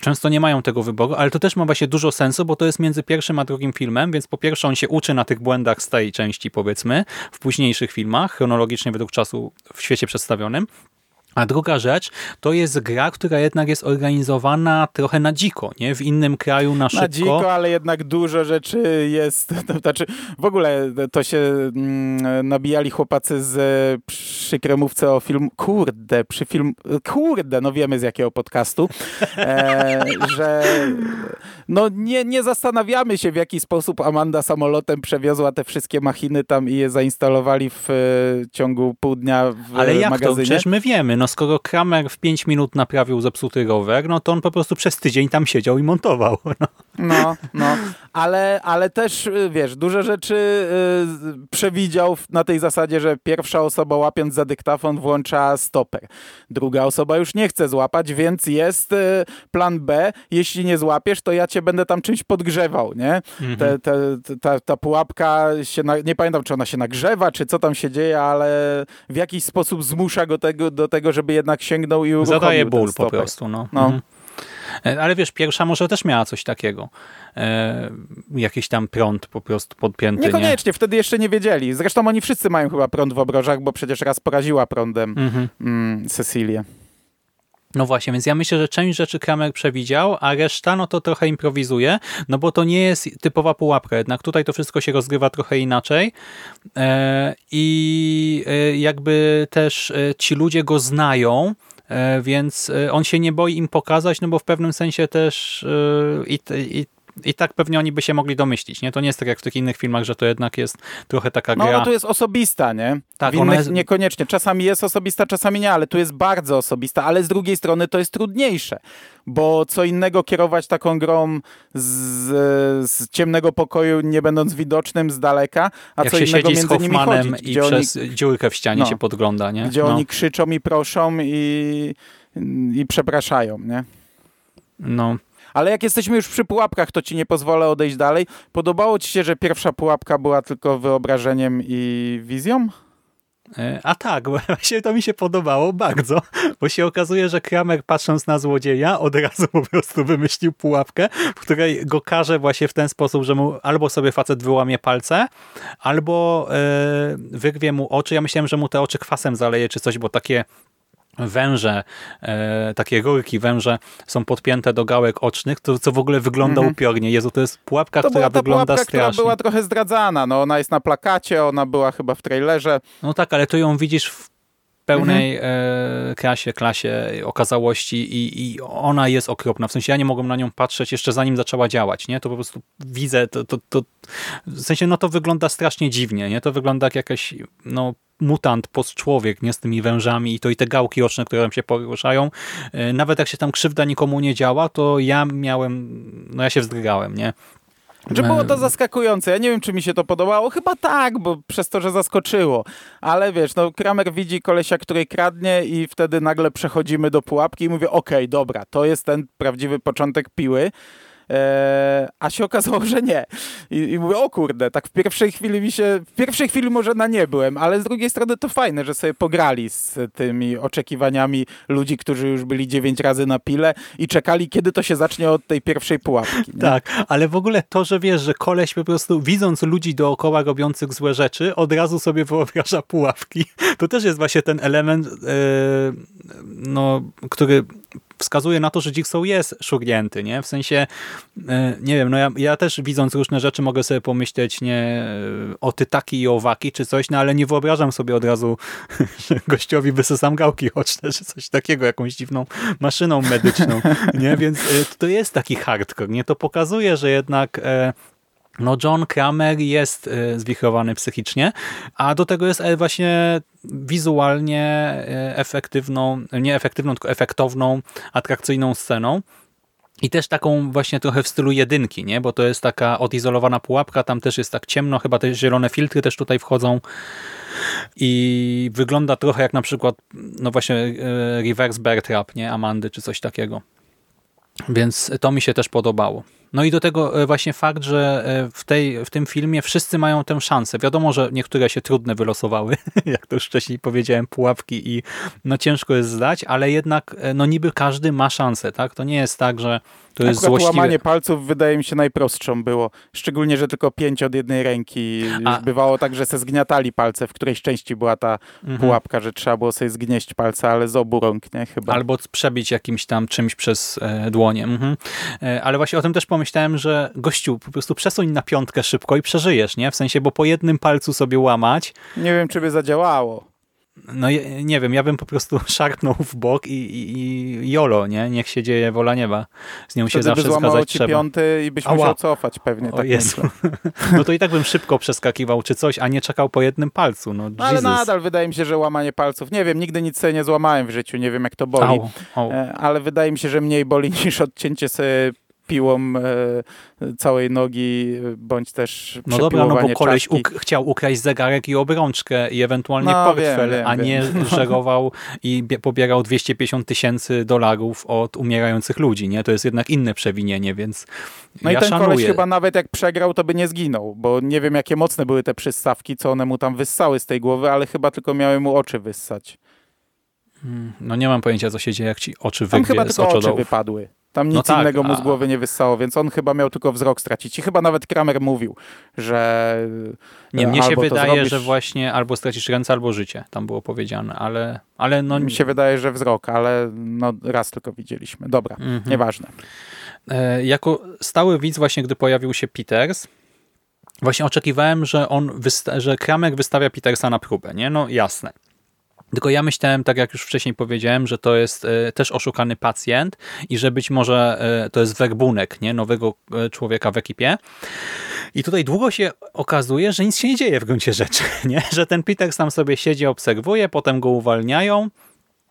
Często nie mają tego wyboru, ale to też ma właśnie dużo sensu, bo to jest między pierwszym a drugim filmem, więc po pierwsze on się uczy na tych błędach z tej części, powiedzmy, w późniejszych filmach, chronologicznie według czasu w świecie przedstawionym. A druga rzecz, to jest gra, która jednak jest organizowana trochę na dziko, nie? W innym kraju na szybko. Na dziko, ale jednak dużo rzeczy jest. To znaczy, w ogóle to się mm, nabijali chłopacy z e, przy kremówce o film. Kurde, przy film. Kurde, no wiemy z jakiego podcastu. E, że no nie, nie zastanawiamy się, w jaki sposób Amanda samolotem przewiozła te wszystkie machiny tam i je zainstalowali w e, ciągu pół dnia w Ale jak magazynie. to? Przecież my wiemy, no skoro Kramer w 5 minut naprawił zepsuty rower, no to on po prostu przez tydzień tam siedział i montował. No. No, no, ale, ale też, y, wiesz, duże rzeczy y, przewidział na tej zasadzie, że pierwsza osoba łapiąc za dyktafon włącza stoper. Druga osoba już nie chce złapać, więc jest y, plan B. Jeśli nie złapiesz, to ja będę tam czymś podgrzewał, nie? Mhm. Te, te, ta, ta pułapka się, na, nie pamiętam, czy ona się nagrzewa, czy co tam się dzieje, ale w jakiś sposób zmusza go tego, do tego, żeby jednak sięgnął i uruchomił Zadaje ból po prostu. No. No. Mhm. E, Ale wiesz, pierwsza może też miała coś takiego. E, jakiś tam prąd po prostu podpięty. Nie? Niekoniecznie, wtedy jeszcze nie wiedzieli. Zresztą oni wszyscy mają chyba prąd w obrożach, bo przecież raz poraziła prądem Mhm. mm, Cecilię. No właśnie, więc ja myślę, że część rzeczy Kramer przewidział, a reszta no to trochę improwizuje, no bo to nie jest typowa pułapka, jednak tutaj to wszystko się rozgrywa trochę inaczej. E, i e, jakby też e, ci ludzie go znają, więc on się nie boi im pokazać, no bo w pewnym sensie też i, i, i tak pewnie oni by się mogli domyślić, nie? To nie jest tak jak w tych innych filmach, że to jednak jest trochę taka No gra. ona tu jest osobista, nie? Tak, w innych jest- niekoniecznie. Czasami jest osobista, czasami nie, ale tu jest bardzo osobista, ale z drugiej strony to jest trudniejsze, bo co innego kierować taką grą z, z ciemnego pokoju, nie będąc widocznym z daleka, a jak co się innego siedzi z między nimi Hoffmanem chodzić, i gdzie, oni, przez dziurkę w ścianie No. się podgląda, nie? gdzie No. oni krzyczą i proszą i, i przepraszają, nie? No, Ale jak jesteśmy już przy pułapkach, to ci nie pozwolę odejść dalej. Podobało ci się, że pierwsza pułapka była tylko wyobrażeniem i wizją? E, A tak, właśnie to mi się podobało bardzo, bo się okazuje, że Kramer patrząc na złodzieja od razu po prostu wymyślił pułapkę, w której go karze właśnie w ten sposób, że mu albo sobie facet wyłamie palce, albo e, wyrwie mu oczy. Ja myślałem, że mu te oczy kwasem zaleje czy coś, bo takie węże, e, takie rurki węże są podpięte do gałek ocznych, to co w ogóle wygląda Mhm. upiornie. Jezu, to jest pułapka, To która wygląda pułapka, która strasznie. była trochę zdradzana. No, ona jest na plakacie, ona była chyba w trailerze. No tak, ale tu ją widzisz w pełnej Mhm. e, krasie, klasie, okazałości i, i ona jest okropna. W sensie ja nie mogłem na nią patrzeć jeszcze zanim zaczęła działać, nie? To po prostu widzę, to, to, to w sensie no to wygląda strasznie dziwnie, nie? To wygląda jak jakiś no mutant, postczłowiek, nie? Z tymi wężami i to i te gałki oczne, które tam się poruszają. E, Nawet jak się tam krzywda nikomu nie działa, to ja miałem, no ja się wzdrygałem, nie? Czy było to E, zaskakujące? Ja nie wiem, czy mi się to podobało. Chyba tak, bo przez to, że zaskoczyło. Ale wiesz, no Kramer widzi kolesia, który kradnie i wtedy nagle przechodzimy do pułapki i mówię, okej, dobra, to jest ten prawdziwy początek piły. Eee, a się okazało, że nie. I, I mówię, o kurde, tak w pierwszej chwili mi się, w pierwszej chwili może na nie byłem, ale z drugiej strony to fajne, że sobie pograli z tymi oczekiwaniami ludzi, którzy już byli dziewięć razy na pile i czekali, kiedy to się zacznie od tej pierwszej pułapki. Nie? Tak, ale w ogóle to, że wiesz, że koleś po prostu widząc ludzi dookoła robiących złe rzeczy, od razu sobie wyobraża pułapki. To też jest właśnie ten element, e, no, który wskazuje na to, że Jigsaw jest szurnięty, nie? W sensie, e, nie wiem, no ja, ja też widząc różne rzeczy mogę sobie pomyśleć, nie, e, o tytaki i owaki czy coś, no ale nie wyobrażam sobie od razu, że gościowi wysysam gałki oczne, czy coś takiego, jakąś dziwną maszyną medyczną, nie? Więc e, to jest taki hardcore, nie? To pokazuje, że jednak no John Kramer jest e, zwichrowany psychicznie, a do tego jest właśnie wizualnie e, efektywną, nie efektywną, tylko efektowną, atrakcyjną sceną. I też taką właśnie trochę w stylu jedynki, nie? bo to jest taka odizolowana pułapka, tam też jest tak ciemno, chyba te zielone filtry też tutaj wchodzą i wygląda trochę jak na przykład no właśnie e, reverse bear trap, nie? Amandy czy coś takiego. Więc to mi się też podobało. No i do tego e, właśnie fakt, że e, w, tej, w tym filmie wszyscy mają tę szansę. Wiadomo, że niektóre się trudne wylosowały, jak to już wcześniej powiedziałem, pułapki i no ciężko jest zdać, ale jednak e, no niby każdy ma szansę, tak? To nie jest tak, że to jest złośliwe. łamanie palców wydaje mi się najprostszą było. Szczególnie, że tylko pięć od jednej ręki. A- bywało tak, że se zgniatali palce, w którejś części była ta Mhm. pułapka, że trzeba było sobie zgnieść palce, ale z obu rąk, nie? Chyba. Albo przebić jakimś tam czymś przez e, dłonie. Mhm. E, ale właśnie o tym też pomyślałem, że gościu, po prostu przesuń na piątkę szybko i przeżyjesz, nie? W sensie, bo po jednym palcu sobie łamać, Nie wiem, czy by zadziałało. no nie wiem, ja bym po prostu szarpnął w bok i, i, i jolo, nie? Niech się dzieje wola nieba. Z nią Wtedy się zawsze zgadzać ci trzeba. piąty i byś Ała. musiał cofać pewnie. O tak. No to i tak bym szybko przeskakiwał czy coś, a nie czekał po jednym palcu. No, No, ale nadal wydaje mi się, że łamanie palców. Nie wiem, nigdy nic sobie nie złamałem w życiu, nie wiem jak to boli. Au, au. E, Ale wydaje mi się, że mniej boli niż odcięcie sobie piłą e, całej nogi, bądź też No dobra, no bo koleś uk- chciał ukraść zegarek i obrączkę i ewentualnie No, portfel, wiem, wiem, a nie wiem. żerował i bie- pobierał 250 tysięcy dolarów od umierających ludzi, nie? To jest jednak inne przewinienie, więc No ja i ten szanuję. koleś chyba nawet jak przegrał, to by nie zginął, bo nie wiem jakie mocne były te przystawki, co one mu tam wyssały z tej głowy, ale chyba tylko miały mu oczy wyssać. No nie mam pojęcia, co się dzieje, jak ci oczy Tam wygwie chyba z tylko oczy wypadły. Tam nic No tak, innego mu z głowy nie wyssało, więc on chyba miał tylko wzrok stracić. I chyba nawet Kramer mówił, że Nie, mnie się wydaje, zrobisz- że właśnie albo stracisz ręce, albo życie. Tam było powiedziane, ale, ale no... Mi się wydaje, że wzrok, ale no raz tylko widzieliśmy. Dobra, Mhm. nieważne. E, jako stały widz właśnie, gdy pojawił się Peters, właśnie oczekiwałem, że on, że Kramer wystawia Petersa na próbę, nie? No jasne. Tylko ja myślałem, tak jak już wcześniej powiedziałem, że to jest e, też oszukany pacjent i że być może e, to jest werbunek nie? nowego e, człowieka w ekipie. I tutaj długo się okazuje, że nic się nie dzieje w gruncie rzeczy, nie? że ten Peters tam sobie siedzi, obserwuje, potem go uwalniają,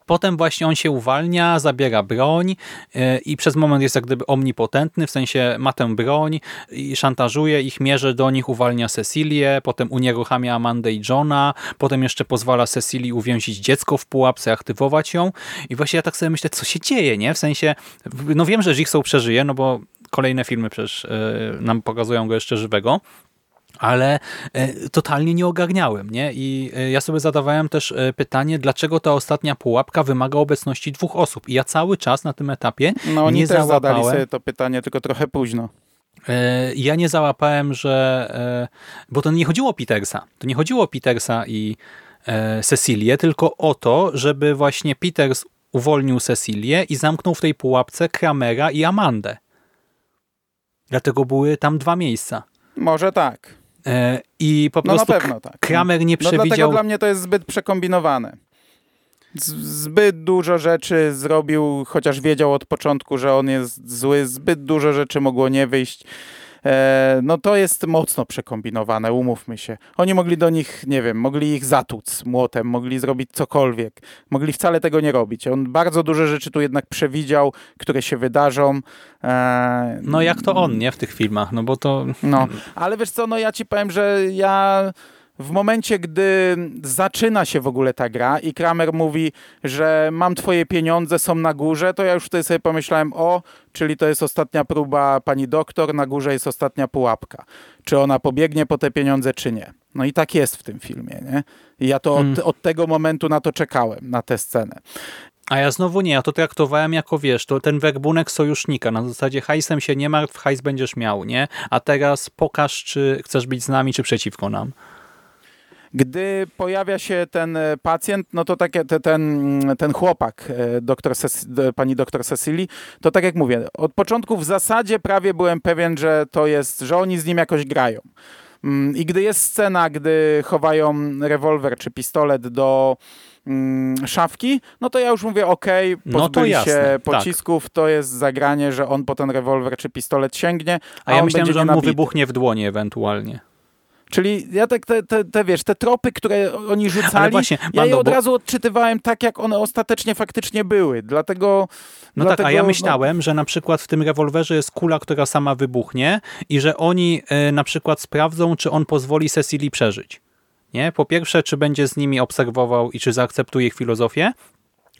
Potem właśnie on się uwalnia, zabiera broń yy, i przez moment jest jak gdyby omnipotentny, w sensie ma tę broń i szantażuje ich, mierzy do nich, uwalnia Cecilię, potem unieruchamia Amandę i Johna, potem jeszcze pozwala Cecilii uwięzić dziecko w pułapce, aktywować ją i właśnie ja tak sobie myślę, co się dzieje, nie? W sensie, no wiem, że Jigsaw przeżyje, no bo kolejne filmy przecież yy, nam pokazują go jeszcze żywego, ale e, totalnie nie ogarniałem, nie? I e, ja sobie zadawałem też e, pytanie, dlaczego ta ostatnia pułapka wymaga obecności dwóch osób. I ja cały czas na tym etapie No oni nie też zadali załapałem, sobie to pytanie, tylko trochę późno. ja nie załapałem, że, bo to nie chodziło o Petersa, to nie chodziło o Petersa i Cecilię, tylko o to, żeby właśnie Peters uwolnił Cecilię i zamknął w tej pułapce Kramera i Amandę. Dlatego były tam dwa miejsca. Może tak. E, I po No na prostu pewno tak. Kramer nie No dlatego przewidział... dla mnie to jest zbyt przekombinowane. Zbyt dużo rzeczy zrobił, chociaż wiedział od początku, że on jest zły. Zbyt dużo rzeczy mogło nie wyjść. E, no to jest mocno przekombinowane, umówmy się. Oni mogli do nich, nie wiem, mogli ich zatłuc młotem, mogli zrobić cokolwiek. Mogli wcale tego nie robić. On bardzo dużo rzeczy tu jednak przewidział, które się wydarzą. E, No jak to on, nie? W tych filmach, no bo to... no, ale wiesz co, no ja ci powiem, że ja w momencie, gdy zaczyna się w ogóle ta gra i Kramer mówi, że mam twoje pieniądze, są na górze, to ja już wtedy sobie pomyślałem, o, czyli to jest ostatnia próba pani doktor, na górze jest ostatnia pułapka. Czy ona pobiegnie po te pieniądze, czy nie. No i tak jest w tym filmie, nie? I ja to od, Mm. od tego momentu na to czekałem, na tę scenę. A ja znowu nie, ja to traktowałem jako, wiesz, to ten werbunek sojusznika, na zasadzie hajsem się nie martw, hajs będziesz miał, nie? A teraz pokaż, czy chcesz być z nami, czy przeciwko nam. Gdy pojawia się ten e, pacjent, no to takie, te, ten, ten chłopak, e, doktor pani doktor Cecilii, to tak jak mówię, od początku w zasadzie prawie byłem pewien, że to jest, że oni z nim jakoś grają. Mm, I gdy jest scena, gdy chowają rewolwer czy pistolet do mm, szafki, no to ja już mówię, okej, No to pozbyli jasne, się tak. pocisków, to jest zagranie, że on po ten rewolwer czy pistolet sięgnie, a, A ja myślałem, że on mu wybuchnie w dłonie ewentualnie. Czyli ja tak, te, te, te wiesz, te tropy, które oni rzucali, właśnie, ja je od bo- razu odczytywałem tak, jak one ostatecznie faktycznie były. Dlatego. No dlatego, tak, a ja no, myślałem, że na przykład w tym rewolwerze jest kula, która sama wybuchnie i że oni e, na przykład sprawdzą, czy on pozwoli Cecilii przeżyć. Nie? Po pierwsze, czy będzie z nimi obserwował i czy zaakceptuje ich filozofię,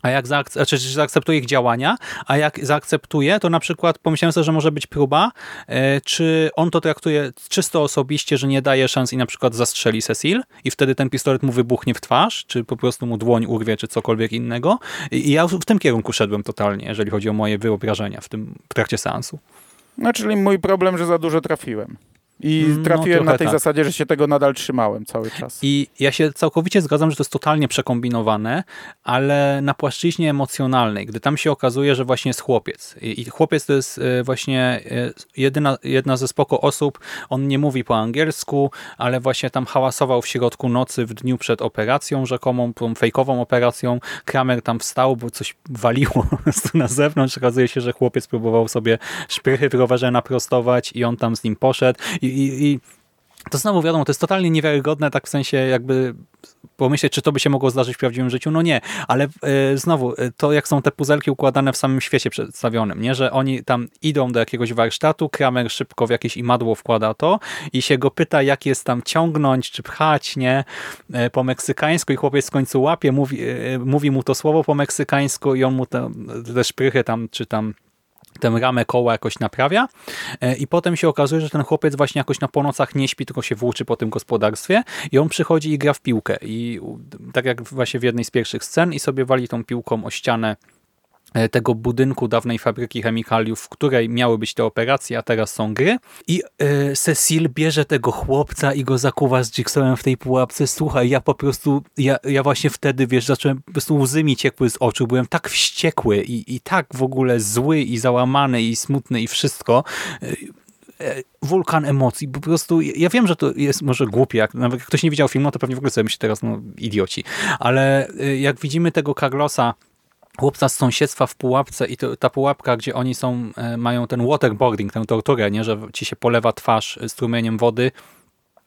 a jak zaak- znaczy, czy zaakceptuje ich działania, a jak zaakceptuje, to na przykład pomyślałem sobie, że może być próba, e, czy on to traktuje czysto osobiście, że nie daje szans i na przykład zastrzeli Cecil i wtedy ten pistolet mu wybuchnie w twarz, czy po prostu mu dłoń urwie, czy cokolwiek innego. I ja w tym kierunku szedłem totalnie, jeżeli chodzi o moje wyobrażenia w tym w trakcie seansu. No, czyli mój problem, że za dużo trafiłem. I No, trafiłem na trochę tej tak. zasadzie, że się tego nadal trzymałem cały czas. I ja się całkowicie zgadzam, że to jest totalnie przekombinowane, ale na płaszczyźnie emocjonalnej, gdy tam się okazuje, że właśnie jest chłopiec. I chłopiec to jest e, właśnie e, jedyna, jedna ze spoko osób, on nie mówi po angielsku, ale właśnie tam hałasował w środku nocy w dniu przed operacją rzekomą, tą fejkową operacją. Kramer tam wstał, bo coś waliło na zewnątrz. Okazuje się, że chłopiec próbował sobie szprychy w rowerze naprostować i on tam z nim poszedł. I, i, i to znowu wiadomo, to jest totalnie niewiarygodne, tak w sensie jakby pomyśleć, czy to by się mogło zdarzyć w prawdziwym życiu. No nie, ale e, znowu, e, to jak są te puzelki układane w samym świecie przedstawionym, nie, że oni tam idą do jakiegoś warsztatu, Kramer szybko w jakieś imadło wkłada to i się go pyta, jak jest tam ciągnąć, czy pchać, nie, e, po meksykańsku i chłopiec w końcu łapie, mówi, e, mówi mu to słowo po meksykańsku i on mu te, te szprychy tam, czy tam tę ramę koła jakoś naprawia. E, i potem się okazuje, że ten chłopiec właśnie jakoś na ponocach nie śpi, tylko się włóczy po tym gospodarstwie. I on przychodzi i gra w piłkę. I tak jak właśnie w jednej z pierwszych scen i sobie wali tą piłką o ścianę tego budynku dawnej fabryki chemikaliów, w której miały być te operacje, a teraz są gry. I e, Cecil bierze tego chłopca i go zakuwa z Jigsawem w tej pułapce. Słuchaj, ja po prostu, ja, ja właśnie wtedy, wiesz, zacząłem, po prostu łzy mi ciekły z oczu. Byłem tak wściekły i, i tak w ogóle zły i załamany i smutny i wszystko. E, e, Wulkan emocji, po prostu, ja wiem, że to jest może głupie, jak nawet jak ktoś nie widział filmu, to pewnie w ogóle sobie myśli teraz, no idioci, ale e, jak widzimy tego Carlosa chłopca z sąsiedztwa w pułapce i to, ta pułapka, gdzie oni są, e, mają ten waterboarding, tę torturę, nie, że ci się polewa twarz strumieniem wody,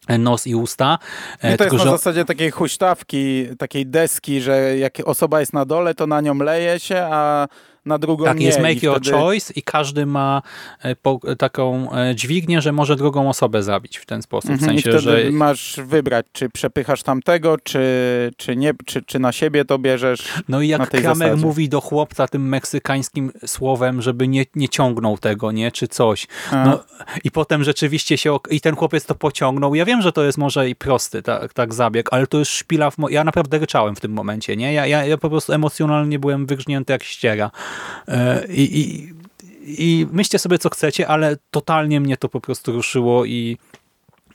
e, nos i usta. E, I to jest tylko, na że zasadzie takiej huśtawki, takiej deski, że jak osoba jest na dole, to na nią leje się, a na drugą tak, nie. jest I make your wtedy- choice i każdy ma e, po, taką e, dźwignię, że może drugą osobę zabić w ten sposób. W Mhm, I sensie, wtedy że masz wybrać, czy przepychasz tamtego, czy, czy nie, czy, czy na siebie to bierzesz. No i jak Kramer zasadzie. mówi do chłopca tym meksykańskim słowem, żeby nie, nie ciągnął tego, nie, czy coś. A. No, I potem rzeczywiście się, i ten chłopiec to pociągnął. Ja wiem, że to jest może i prosty tak, tak zabieg, ale to jest szpila w mo- Ja naprawdę ryczałem w tym momencie, nie? Ja, ja, ja po prostu emocjonalnie byłem wygrznięty jak ściera. E, I, i, I myślcie sobie, co chcecie, ale totalnie mnie to po prostu ruszyło i,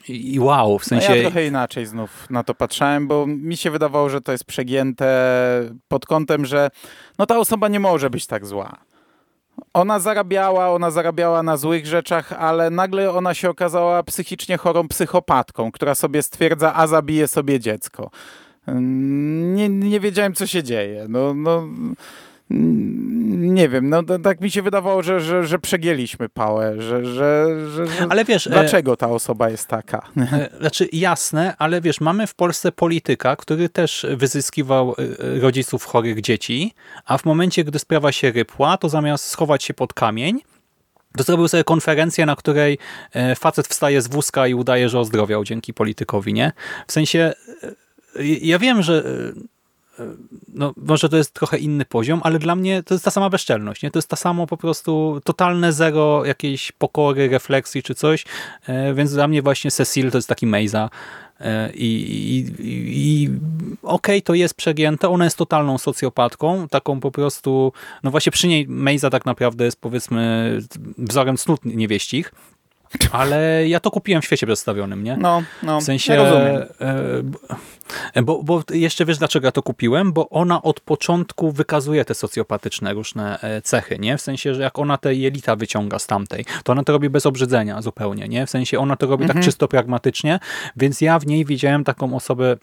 i, wow, w sensie... No ja trochę inaczej znów na to patrzałem, bo mi się wydawało, że to jest przegięte pod kątem, że no ta osoba nie może być tak zła. Ona zarabiała, ona zarabiała na złych rzeczach, ale nagle ona się okazała psychicznie chorą psychopatką, która sobie stwierdza, a zabije sobie dziecko. Nie, nie wiedziałem, co się dzieje. No, no, nie wiem, no tak mi się wydawało, że, że, że przegięliśmy pałę, że, że, że, że Ale wiesz, e, dlaczego ta osoba jest taka? E, Znaczy jasne, ale wiesz, mamy w Polsce polityka, który też wyzyskiwał e, rodziców chorych dzieci, a w momencie, gdy sprawa się rypła, to zamiast schować się pod kamień, to zrobił sobie konferencję, na której facet wstaje z wózka i udaje, że ozdrowiał dzięki politykowi, nie? W sensie, ja wiem, że no, może to jest trochę inny poziom, ale dla mnie to jest ta sama bezczelność, nie? To jest ta samo po prostu totalne zero jakiejś pokory, refleksji czy coś, e, więc dla mnie właśnie Cecil to jest taki Mejza. E, i, i, i, okej, to jest przegięte, ona jest totalną socjopatką, taką po prostu, no właśnie przy niej Mejza tak naprawdę jest powiedzmy wzorem cnót niewieścich, ale ja to kupiłem w świecie przedstawionym, nie? No, no, W sensie, ja rozumiem. e, bo, bo jeszcze wiesz, dlaczego ja to kupiłem? Bo ona od początku wykazuje te socjopatyczne różne e, cechy, nie? W sensie, że jak ona te jelita wyciąga z tamtej, to ona to robi bez obrzydzenia zupełnie, nie? W sensie, ona to robi tak czysto pragmatycznie, więc ja w niej widziałem taką osobę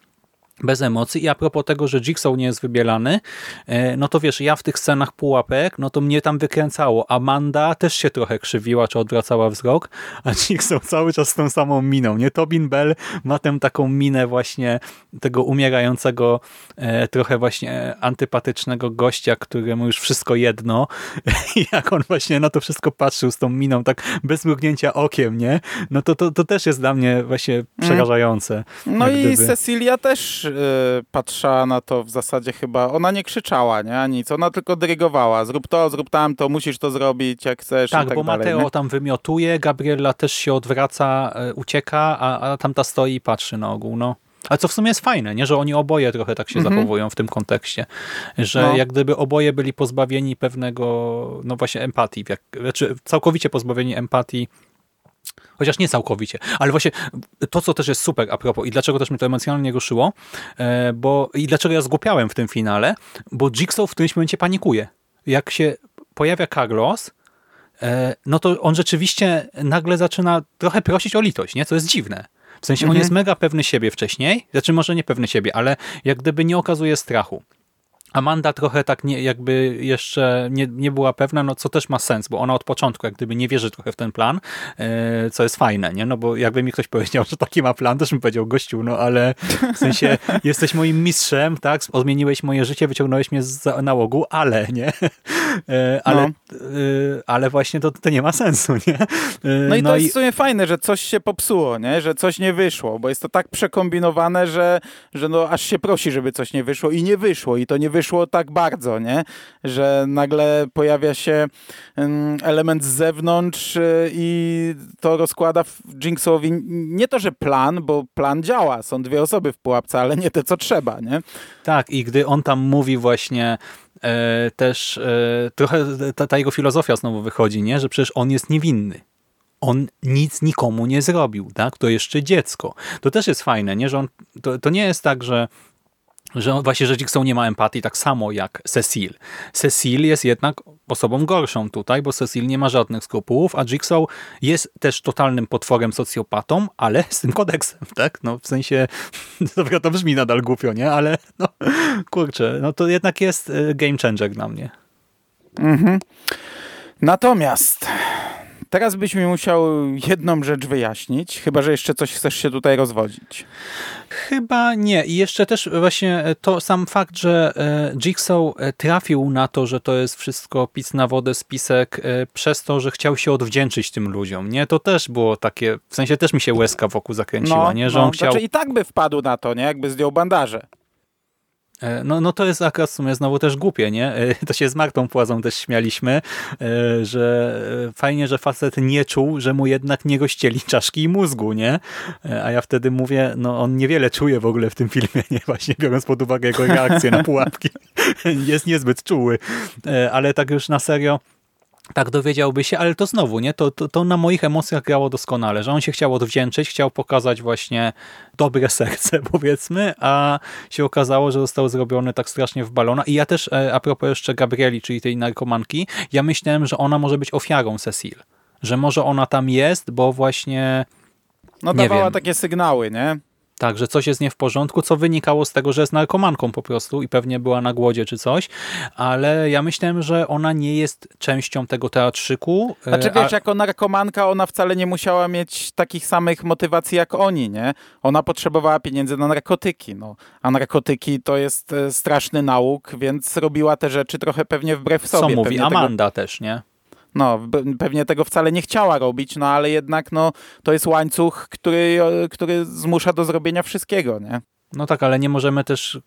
bez emocji. I a propos tego, że Jigsaw nie jest wybielany, e, no to wiesz, ja w tych scenach pułapek, no to mnie tam wykręcało. Amanda też się trochę krzywiła, czy odwracała wzrok, a Jigsaw cały czas z tą samą miną, nie? Tobin Bell ma tę taką minę właśnie tego umierającego, e, trochę właśnie antypatycznego gościa, któremu już wszystko jedno i jak on właśnie na to wszystko patrzył z tą miną, tak bez mrugnięcia okiem, nie? No to, to, to też jest dla mnie właśnie przerażające. No i. Cecilia też y, patrzyła na to w zasadzie chyba. Ona nie krzyczała, nie? Nic. Ona tylko dyrygowała. Zrób to, zrób tamto, musisz to zrobić, jak chcesz Tak, tak bo dalej. Mateo nie? tam wymiotuje, Gabriela też się odwraca, e, ucieka, a, a tamta stoi i patrzy na ogół, no. Ale co w sumie jest fajne, nie? że oni oboje trochę tak się zachowują w tym kontekście, że No. jak gdyby oboje byli pozbawieni pewnego, no właśnie empatii, jak, znaczy całkowicie pozbawieni empatii Chociaż nie całkowicie. Ale właśnie to, co też jest super a propos i dlaczego też mnie to emocjonalnie ruszyło, e, bo i dlaczego ja zgłupiałem w tym finale, bo Jigsaw w którymś momencie panikuje. Jak się pojawia Carlos, e, no to on rzeczywiście nagle zaczyna trochę prosić o litość, nie? co jest dziwne. W sensie Mhm. on jest mega pewny siebie wcześniej, znaczy może nie pewny siebie, ale jak gdyby nie okazuje strachu. Amanda trochę tak nie, jakby jeszcze nie, nie była pewna, no co też ma sens, bo ona od początku jak gdyby nie wierzy trochę w ten plan, e, co jest fajne, nie? No bo jakby mi ktoś powiedział, że taki ma plan, też bym powiedział, gościu, no ale w sensie jesteś moim mistrzem, tak? Odmieniłeś moje życie, wyciągnąłeś mnie z nałogu, ale, nie? E, ale, No. e, ale właśnie to, to nie ma sensu, nie? E, No i to jest w sumie fajne, że coś się popsuło, nie? że coś nie wyszło, bo jest to tak przekombinowane, że, że no aż się prosi, żeby coś nie wyszło i nie wyszło. I to nie wyszło tak bardzo, nie? że nagle pojawia się mm, element z zewnątrz y, i to rozkłada w Jinxowi nie to, że plan, bo plan działa, są dwie osoby w pułapce, ale nie te, co trzeba. Nie? Tak, i gdy on tam mówi właśnie też, e, trochę ta, ta jego filozofia znowu wychodzi, nie? że przecież on jest niewinny. On nic nikomu nie zrobił, tak? To jeszcze dziecko. To też jest fajne, nie? Że on, to, to nie jest tak, że że właśnie, że Jigsaw nie ma empatii tak samo jak Cecil. Cecil jest jednak osobą gorszą tutaj, bo Cecil nie ma żadnych skrupułów, a Jigsaw jest też totalnym potworem socjopatą, ale z tym kodeksem, tak? No w sensie, dobra, to brzmi nadal głupio, nie? Ale no, kurczę, no to jednak jest e, game changer dla mnie. Mhm. Natomiast teraz byś mi musiał jedną rzecz wyjaśnić, chyba że jeszcze coś chcesz się tutaj rozwodzić. Chyba nie. I jeszcze też właśnie to sam fakt, że e, Jigsaw e, trafił na to, że to jest wszystko pis na wodę, spisek, e, przez to, że chciał się odwdzięczyć tym ludziom. Nie, to też było takie, w sensie też mi się łezka wokół zakręciła, nie, że no, on chciał... Znaczy i tak by wpadł na to, nie? Jakby zdjął bandaże. E, No, no to jest akurat w sumie znowu też głupie, nie? E, To się z Martą Płazą też śmialiśmy, e, że fajnie, że facet nie czuł, że mu jednak nie gościeli czaszki i mózgu, nie? A ja wtedy mówię, no on niewiele czuje w ogóle w tym filmie, nie? Właśnie biorąc pod uwagę jego reakcję na pułapki. Jest niezbyt czuły. Ale tak już na serio, tak dowiedziałby się, ale to znowu, nie? To, to, to na moich emocjach grało doskonale, że on się chciał odwdzięczyć, chciał pokazać właśnie dobre serce, powiedzmy, a się okazało, że został zrobiony tak strasznie w balona. I ja też, e, a propos jeszcze Gabrieli, czyli tej narkomanki, ja myślałem, że ona może być ofiarą Cecil. Że może ona tam jest, bo właśnie No Nie dawała wiem. takie sygnały, nie? Tak, że coś jest nie w porządku, co wynikało z tego, że jest narkomanką po prostu i pewnie była na głodzie czy coś, ale ja myślałem, że ona nie jest częścią tego teatrzyku. e, Znaczy a- wiesz, jako narkomanka ona wcale nie musiała mieć takich samych motywacji jak oni, nie? Ona potrzebowała pieniędzy na narkotyki, no. A narkotyki to jest e, straszny nauk, więc robiła te rzeczy trochę pewnie wbrew sobie. co mówi Pewnie tego- Amanda też, nie? No, pe- pewnie tego wcale nie chciała robić, no ale jednak no, to jest łańcuch, który, e, który zmusza do zrobienia wszystkiego, nie? No tak, ale nie możemy też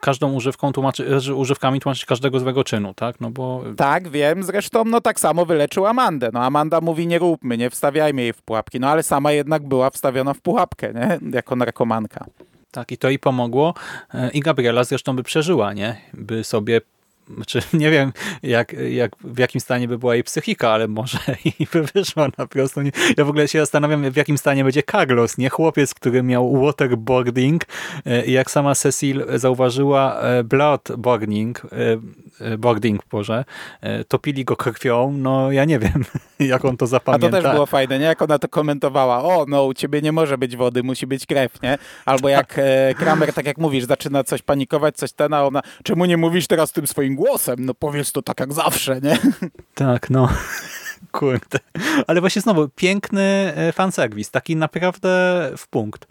każdą używką tłumaczyć, znaczy używkami tłumaczyć każdego złego czynu, tak? No bo Tak, wiem, zresztą no tak samo wyleczył Amandę. No Amanda mówi nie róbmy, nie wstawiajmy jej w pułapki, no ale sama jednak była wstawiona w pułapkę, nie? Jako narkomanka. tak i to i pomogło. E, I Gabriela zresztą by przeżyła, nie? By sobie czy nie wiem, jak, jak, w jakim stanie by była jej psychika, ale może i by wyszła na prostu. Nie- Ja w ogóle się zastanawiam, w jakim stanie będzie Carlos, nie? Chłopiec, który miał waterboarding e, i jak sama Cecil zauważyła e, bloodboarding, e, boarding, Boże, topili go krwią, no ja nie wiem, jak on to A zapamięta. to też było fajne, nie? Jak ona to komentowała. O, no u ciebie nie może być wody, musi być krew, nie? Albo jak Kramer, tak jak mówisz, zaczyna coś panikować, coś ten, a ona, czemu nie mówisz teraz tym swoim głosem? No powiedz to tak jak zawsze, nie? Tak, no. Kurde. Ale właśnie znowu, piękny e, fanserwis, taki naprawdę w punkt.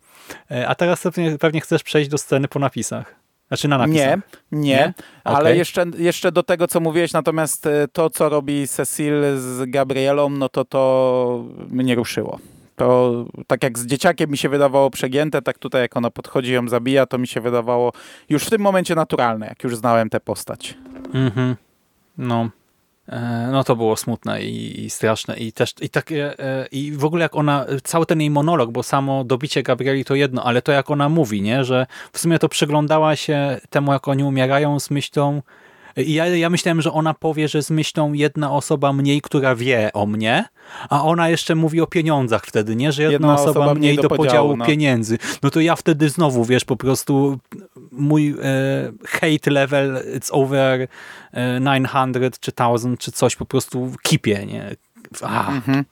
E, A teraz pewnie, pewnie chcesz przejść do sceny po napisach. Znaczy na napisach. Nie, nie, Nie? ale Okej. jeszcze, jeszcze do tego, co mówiłeś, natomiast e, to, co robi Cecil z Gabrielą, no to to mnie ruszyło. To tak jak z dzieciakiem mi się wydawało przegięte, tak tutaj jak ona podchodzi ją zabija, to mi się wydawało już w tym momencie naturalne, jak już znałem tę postać. Mhm. No. E, No to było smutne i, i straszne i też i takie e, i w ogóle jak ona, cały ten jej monolog, bo samo dobicie Gabrieli to jedno, ale to jak ona mówi, nie, że w sumie to przyglądała się temu jak oni umierają z myślą I ja, ja myślałem, że ona powie, że z myślą jedna osoba mniej, która wie o mnie, a ona jeszcze mówi o pieniądzach wtedy, nie? Że jedna, Jedna osoba, osoba mniej do podziału, podziału, no. pieniędzy. No to ja wtedy znowu, wiesz, po prostu mój e, hate level it's over e, 900 czy 1000 czy coś po prostu kipie, nie? A, Mhm.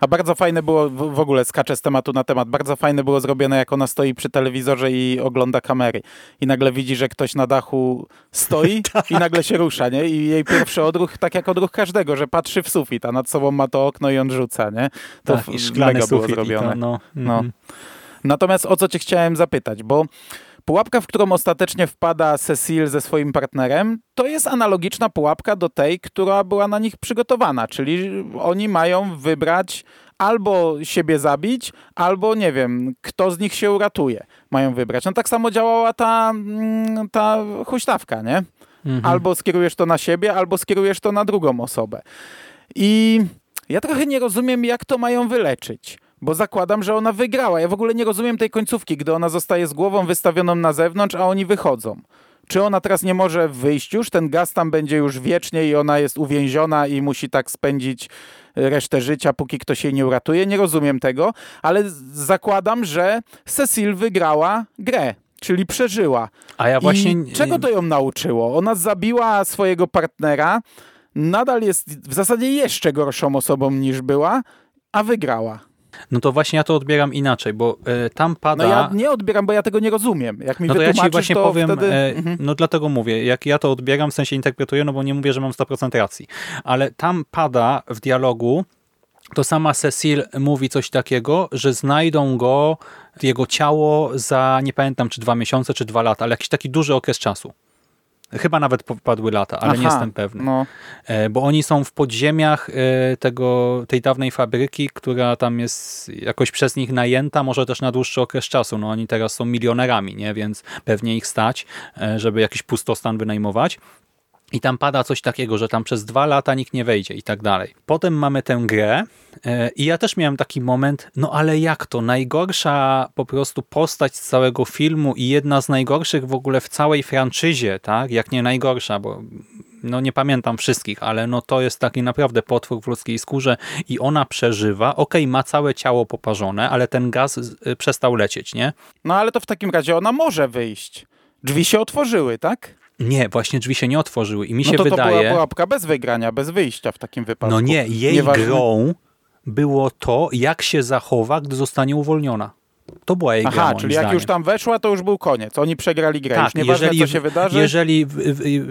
A bardzo fajne było, w ogóle skaczę z tematu na temat, bardzo fajne było zrobione, jak ona stoi przy telewizorze i ogląda kamery. I nagle widzi, że ktoś na dachu stoi Tak. i nagle się rusza, nie? I jej pierwszy odruch, tak jak odruch każdego, że patrzy w sufit, a nad sobą ma to okno i on rzuca, nie? To tak, i było sufit i zrobione. to, no, No. mhm. Natomiast o co cię chciałem zapytać, bo pułapka, w którą ostatecznie wpada Cecil ze swoim partnerem, to jest analogiczna pułapka do tej, która była na nich przygotowana, czyli oni mają wybrać albo siebie zabić, albo nie wiem, kto z nich się uratuje. Mają wybrać. No tak samo działała ta, mm, ta huśtawka, nie? Mhm. Albo skierujesz to na siebie, albo skierujesz to na drugą osobę. I ja trochę nie rozumiem, jak to mają wyleczyć. Bo zakładam, że ona wygrała. Ja w ogóle nie rozumiem tej końcówki, gdy ona zostaje z głową wystawioną na zewnątrz, a oni wychodzą. Czy ona teraz nie może wyjść już? Ten gaz tam będzie już wiecznie i ona jest uwięziona i musi tak spędzić e, resztę życia, póki ktoś jej nie uratuje. Nie rozumiem tego, ale zakładam, że Cecil wygrała grę, czyli przeżyła. A ja właśnie... I czego to ją nauczyło? Ona zabiła swojego partnera, nadal jest w zasadzie jeszcze gorszą osobą niż była, a wygrała. No to właśnie ja to odbieram inaczej, bo e, tam pada... No ja nie odbieram, bo ja tego nie rozumiem. Jak mi No to ja ci właśnie powiem, wtedy... e, Mhm. no dlatego mówię, jak ja to odbieram, w sensie interpretuję, no bo nie mówię, że mam 100% racji, ale tam pada w dialogu, to sama Cecil mówi coś takiego, że znajdą go, jego ciało za, nie pamiętam, czy dwa miesiące, czy dwa lata, ale jakiś taki duży okres czasu. Chyba nawet padły lata, ale nie Aha, jestem pewny. No, E, Bo oni są w podziemiach e, tego, tej dawnej fabryki, która tam jest jakoś przez nich najęta, może też na dłuższy okres czasu. No oni teraz są milionerami, nie? więc pewnie ich stać, e, żeby jakiś pustostan wynajmować. I tam pada coś takiego, że tam przez dwa lata nikt nie wejdzie i tak dalej. Potem mamy tę grę e, i ja też miałem taki moment, no ale jak to? Najgorsza po prostu postać z całego filmu i jedna z najgorszych w ogóle w całej franczyzie, tak? Jak nie najgorsza, bo no nie pamiętam wszystkich, ale no to jest taki naprawdę potwór w ludzkiej skórze i ona przeżywa. Okej, ma całe ciało poparzone, ale ten gaz y, przestał lecieć, nie? no ale to w takim razie ona może wyjść. Drzwi się otworzyły, tak? Nie, właśnie drzwi się nie otworzyły i mi się no to to wydaje... była pułapka bez wygrania, bez wyjścia w takim wypadku. No nie, jej Nieważne- grą było to, jak się zachowa, gdy zostanie uwolniona. To była jej gra, Aha, moim czyli jak zdaniem. już tam weszła, to już był koniec. Oni przegrali grę. już Tak, nieważne, jeżeli, co się wydarzy. jeżeli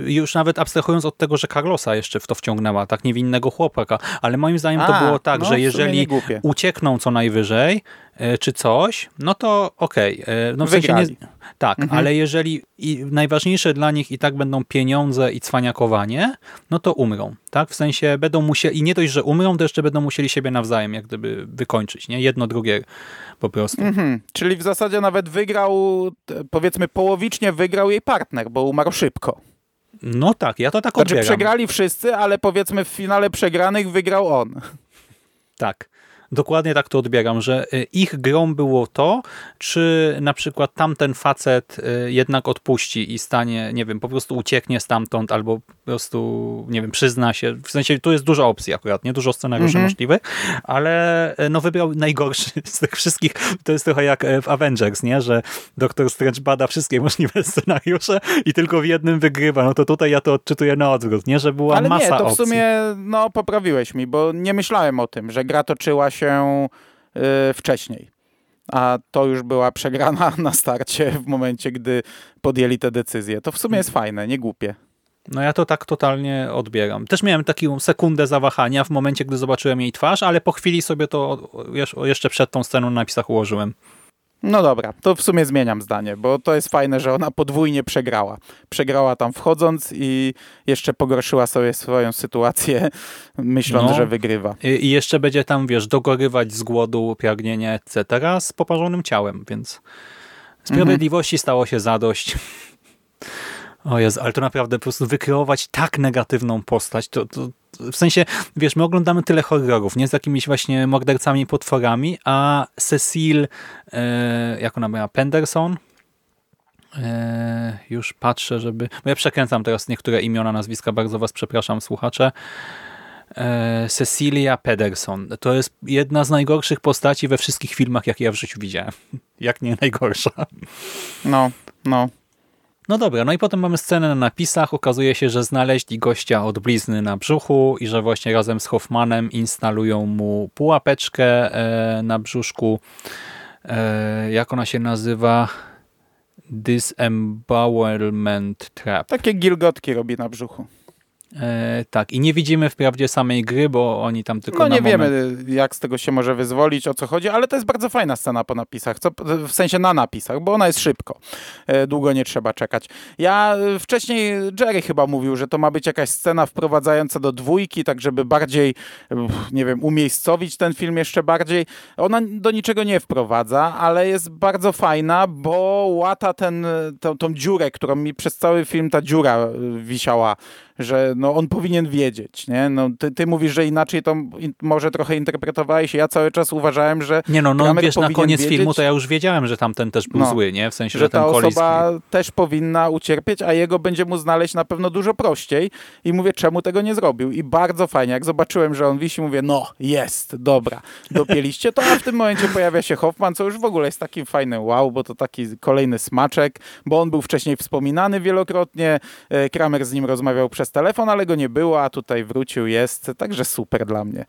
już nawet abstrahując od tego, że Carlosa jeszcze w to wciągnęła, tak niewinnego chłopaka, ale moim zdaniem to A, było tak, no, że jeżeli uciekną co najwyżej, czy coś, no to okej. e, No w sensie nie, tak, Mhm. ale jeżeli i najważniejsze dla nich i tak będą pieniądze i cwaniakowanie, no to umrą. Tak? W sensie będą musieli, i nie dość, że umrą, to jeszcze będą musieli siebie nawzajem jak gdyby wykończyć. Nie? Jedno drugie po prostu. Mhm. Czyli w zasadzie nawet wygrał, powiedzmy połowicznie wygrał jej partner, bo umarł szybko. No tak, ja to tak Znaczy odbieram. przegrali wszyscy, ale powiedzmy w finale przegranych wygrał on. Tak. Dokładnie tak to odbieram, że y, ich grą było to, czy na przykład tamten facet y, jednak odpuści i stanie, nie wiem, po prostu ucieknie stamtąd albo po prostu, nie wiem, przyzna się. W sensie tu jest dużo opcji akurat, nie dużo scenariuszy Mhm. możliwych, ale y, no wybrał najgorszy z tych wszystkich. To jest trochę jak e, w Avengers, nie? Że Doktor Strange bada wszystkie możliwe scenariusze i tylko w jednym wygrywa. No to tutaj ja to odczytuję na odwrót, nie? Że była ale masa nie, to w opcji. sumie no poprawiłeś mi, bo nie myślałem o tym, że gra toczyła się y, wcześniej. A to już była przegrana na starcie w momencie, gdy podjęli te decyzje. To w sumie jest fajne, nie głupie. No ja to tak totalnie odbieram. Też miałem taką sekundę zawahania w momencie, gdy zobaczyłem jej twarz, ale po chwili sobie to jesz- jeszcze przed tą sceną na napisach ułożyłem. No dobra, to w sumie zmieniam zdanie, bo to jest fajne, że ona podwójnie przegrała. Przegrała tam wchodząc i jeszcze pogorszyła sobie swoją sytuację, myśląc, No. że wygrywa. I, jeszcze będzie tam, wiesz, dogorywać z głodu, pragnienia, etc. z poparzonym ciałem, więc sprawiedliwości stało się zadość. O Jezu, ale to naprawdę po prostu wykreować tak negatywną postać, to, to w sensie, wiesz, my oglądamy tyle horrorów, nie z jakimiś właśnie mordercami, potworami, a Cecil, e, jak ona była, Penderson, E, już patrzę, żeby... Bo ja przekręcam teraz niektóre imiona, nazwiska, bardzo was przepraszam, słuchacze. E, Cecilia Pederson. To jest jedna z najgorszych postaci we wszystkich filmach, jakie ja w życiu widziałem. Jak nie najgorsza. No, no. No dobra, no i potem mamy scenę na napisach. Okazuje się, że znaleźli gościa od blizny na brzuchu i że właśnie razem z Hoffmanem instalują mu pułapeczkę e, na brzuszku. E, jak ona się nazywa? Disembowelment Trap. Takie gilgotki robi na brzuchu. E, tak, i nie widzimy wprawdzie samej gry, bo oni tam tylko No nie moment... wiemy, jak z tego się może wyzwolić, o co chodzi, ale to jest bardzo fajna scena po napisach, co, w sensie na napisach, bo ona jest szybko. E, długo nie trzeba czekać. Ja e, wcześniej, Jerry chyba mówił, że to ma być jakaś scena wprowadzająca do dwójki, tak żeby bardziej, nie wiem, umiejscowić ten film jeszcze bardziej. Ona do niczego nie wprowadza, ale jest bardzo fajna, bo łata ten, tą, tą dziurę, którą mi przez cały film ta dziura wisiała że no, on powinien wiedzieć, nie? No, ty, ty mówisz, że inaczej to in, może trochę interpretowałeś, ja cały czas uważałem, że Nie no, no wiesz, na koniec wiedzieć, filmu to ja już wiedziałem, że tamten też był no, zły, nie? W sensie, że, że ta osoba też powinna ucierpieć, a jego będzie mu znaleźć na pewno dużo prościej i mówię, czemu tego nie zrobił? I bardzo fajnie, jak zobaczyłem, że on wisi, mówię, no, jest, dobra, dopieliście to, a w tym momencie pojawia się Hoffman, co już w ogóle jest takim fajnym wow, bo to taki kolejny smaczek, bo on był wcześniej wspominany wielokrotnie, e, Kramer z nim rozmawiał przez telefon, ale go nie było, a tutaj wrócił, jest, także super dla mnie.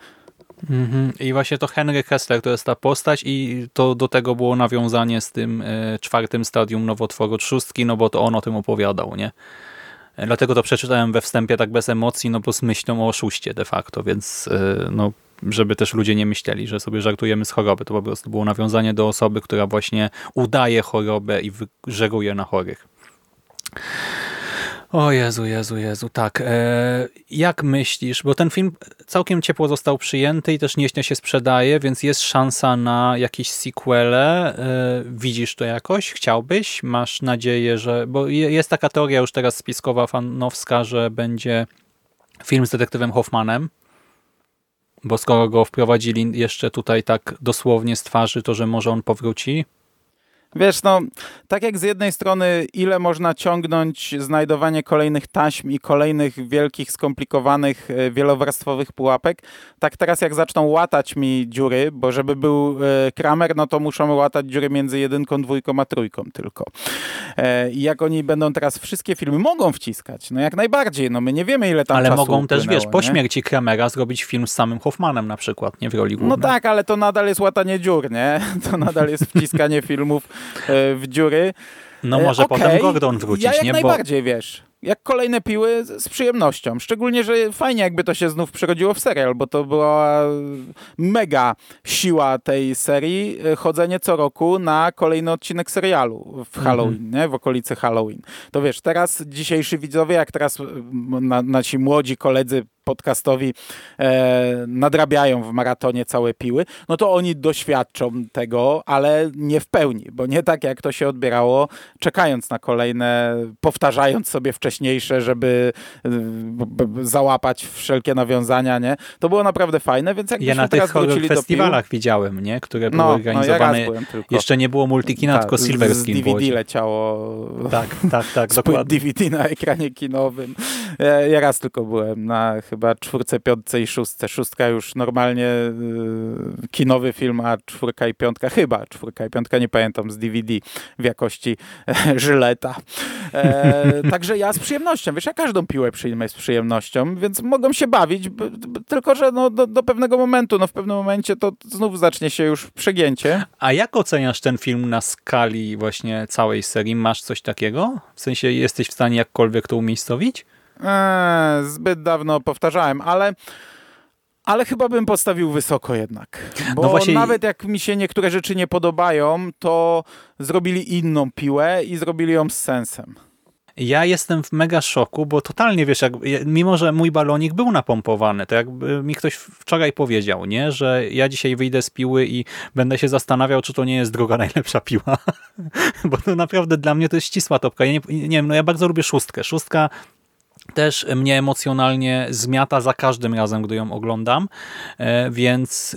Mm -hmm. I właśnie to Henry Kessler to jest ta postać i to do tego było nawiązanie z tym e, czwartym stadium nowotworu trzustki, no bo to on o tym opowiadał, nie? E, dlatego to przeczytałem we wstępie tak bez emocji, no bo z myślą o oszuście de facto, więc e, no żeby też ludzie nie myśleli, że sobie żartujemy z choroby. To po prostu było nawiązanie do osoby, która właśnie udaje chorobę i żeruje na chorych. O Jezu, Jezu, Jezu, tak. E, jak myślisz, bo ten film całkiem ciepło został przyjęty i też nieźle się sprzedaje, więc jest szansa na jakieś sequele. E, widzisz to jakoś? Chciałbyś? Masz nadzieję, że... Bo jest taka teoria już teraz spiskowa, fanowska, że będzie film z detektywem Hoffmanem, bo skoro go wprowadzili jeszcze tutaj tak dosłownie z twarzy, to że może on powróci. Wiesz, no, tak jak z jednej strony, ile można ciągnąć znajdowanie kolejnych taśm i kolejnych wielkich, skomplikowanych, e, wielowarstwowych pułapek, tak teraz jak zaczną łatać mi dziury, bo żeby był e, Kramer, no to muszą łatać dziury między jedynką, dwójką, a trójką tylko. E, I jak oni będą teraz wszystkie filmy mogą wciskać, no jak najbardziej, no my nie wiemy ile tam Ale czasu mogą też, wiesz, po śmierci Kramera zrobić film z samym Hoffmanem na przykład, nie w roli głównej. No tak, ale to nadal jest łatanie dziur, nie? To nadal jest wciskanie filmów w dziury. No może okay. potem Gordon wrócić, ja jak nie? najbardziej, Bo... wiesz jak kolejne piły z przyjemnością. Szczególnie, że fajnie jakby to się znów przerodziło w serial, bo to była mega siła tej serii, e, chodzenie co roku na kolejny odcinek serialu w Halloween, mm -hmm. nie? w okolicy Halloween. To wiesz, teraz dzisiejsi widzowie, jak teraz na, nasi młodzi koledzy podcastowi e, nadrabiają w maratonie całe piły, no to oni doświadczą tego, ale nie w pełni, bo nie tak jak to się odbierało, czekając na kolejne, powtarzając sobie wcześniejsze, żeby e, załapać wszelkie nawiązania, nie? To było naprawdę fajne, więc jakbyśmy ja na tych wrócili festiwalach pił, widziałem, nie? Które były no, organizowane. No ja Jeszcze nie było multikina, tak, tylko Silver Z DVD leciało. Tak, tak, tak, dokładnie. DVD na ekranie kinowym. Ja, ja raz tylko byłem na chyba czwórce, piątce i szóstce. Szóstka już normalnie y, kinowy film, a czwórka i piątka chyba, czwórka i piątka nie pamiętam, z DVD w jakości e, żyleta. E, także ja z przyjemnością, wiesz, ja każdą piłę przyjmę z przyjemnością, więc mogą się bawić, b, b, tylko że no, do, do, pewnego momentu, no w pewnym momencie to znów zacznie się już przegięcie. A jak oceniasz ten film na skali właśnie całej serii? Masz coś takiego? W sensie jesteś w stanie jakkolwiek to umiejscowić? Eee, zbyt dawno powtarzałem, ale ale chyba bym postawił wysoko jednak. Bo no właśnie... nawet jak mi się niektóre rzeczy nie podobają, to zrobili inną piłę i zrobili ją z sensem. Ja jestem w mega szoku, bo totalnie wiesz, jak, mimo że mój balonik był napompowany, to jakby mi ktoś wczoraj powiedział, nie, że ja dzisiaj wyjdę z piły i będę się zastanawiał, czy to nie jest druga najlepsza piła. bo to naprawdę dla mnie to jest ścisła topka. Ja nie, nie wiem, no ja bardzo lubię szóstkę. Szóstka też mnie emocjonalnie zmiata za każdym razem, gdy ją oglądam, e, więc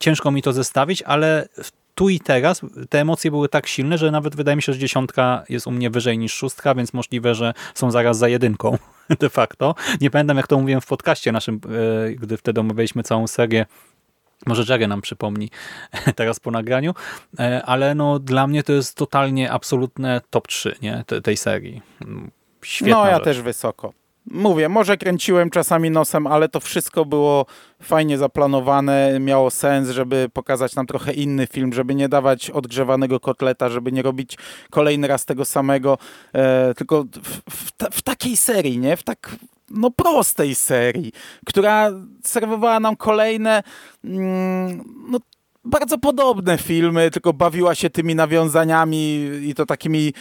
ciężko mi to zestawić, ale tu i teraz te emocje były tak silne, że nawet wydaje mi się, że dziesiątka jest u mnie wyżej niż szóstka, więc możliwe, że są zaraz za jedynką de facto. Nie pamiętam, jak to mówiłem w podcaście naszym, e, gdy wtedy omawialiśmy całą serię może Jerry nam przypomni teraz po nagraniu, e, ale no dla mnie to jest totalnie absolutne top 3 nie? tej serii. Świetna no ja rzecz. też wysoko. Mówię, może kręciłem czasami nosem, ale to wszystko było fajnie zaplanowane, miało sens, żeby pokazać nam trochę inny film, żeby nie dawać odgrzewanego kotleta, żeby nie robić kolejny raz tego samego, e, tylko w, w, w, takiej serii, nie? W tak no prostej serii, która serwowała nam kolejne mm, no, bardzo podobne filmy, tylko bawiła się tymi nawiązaniami i to takimi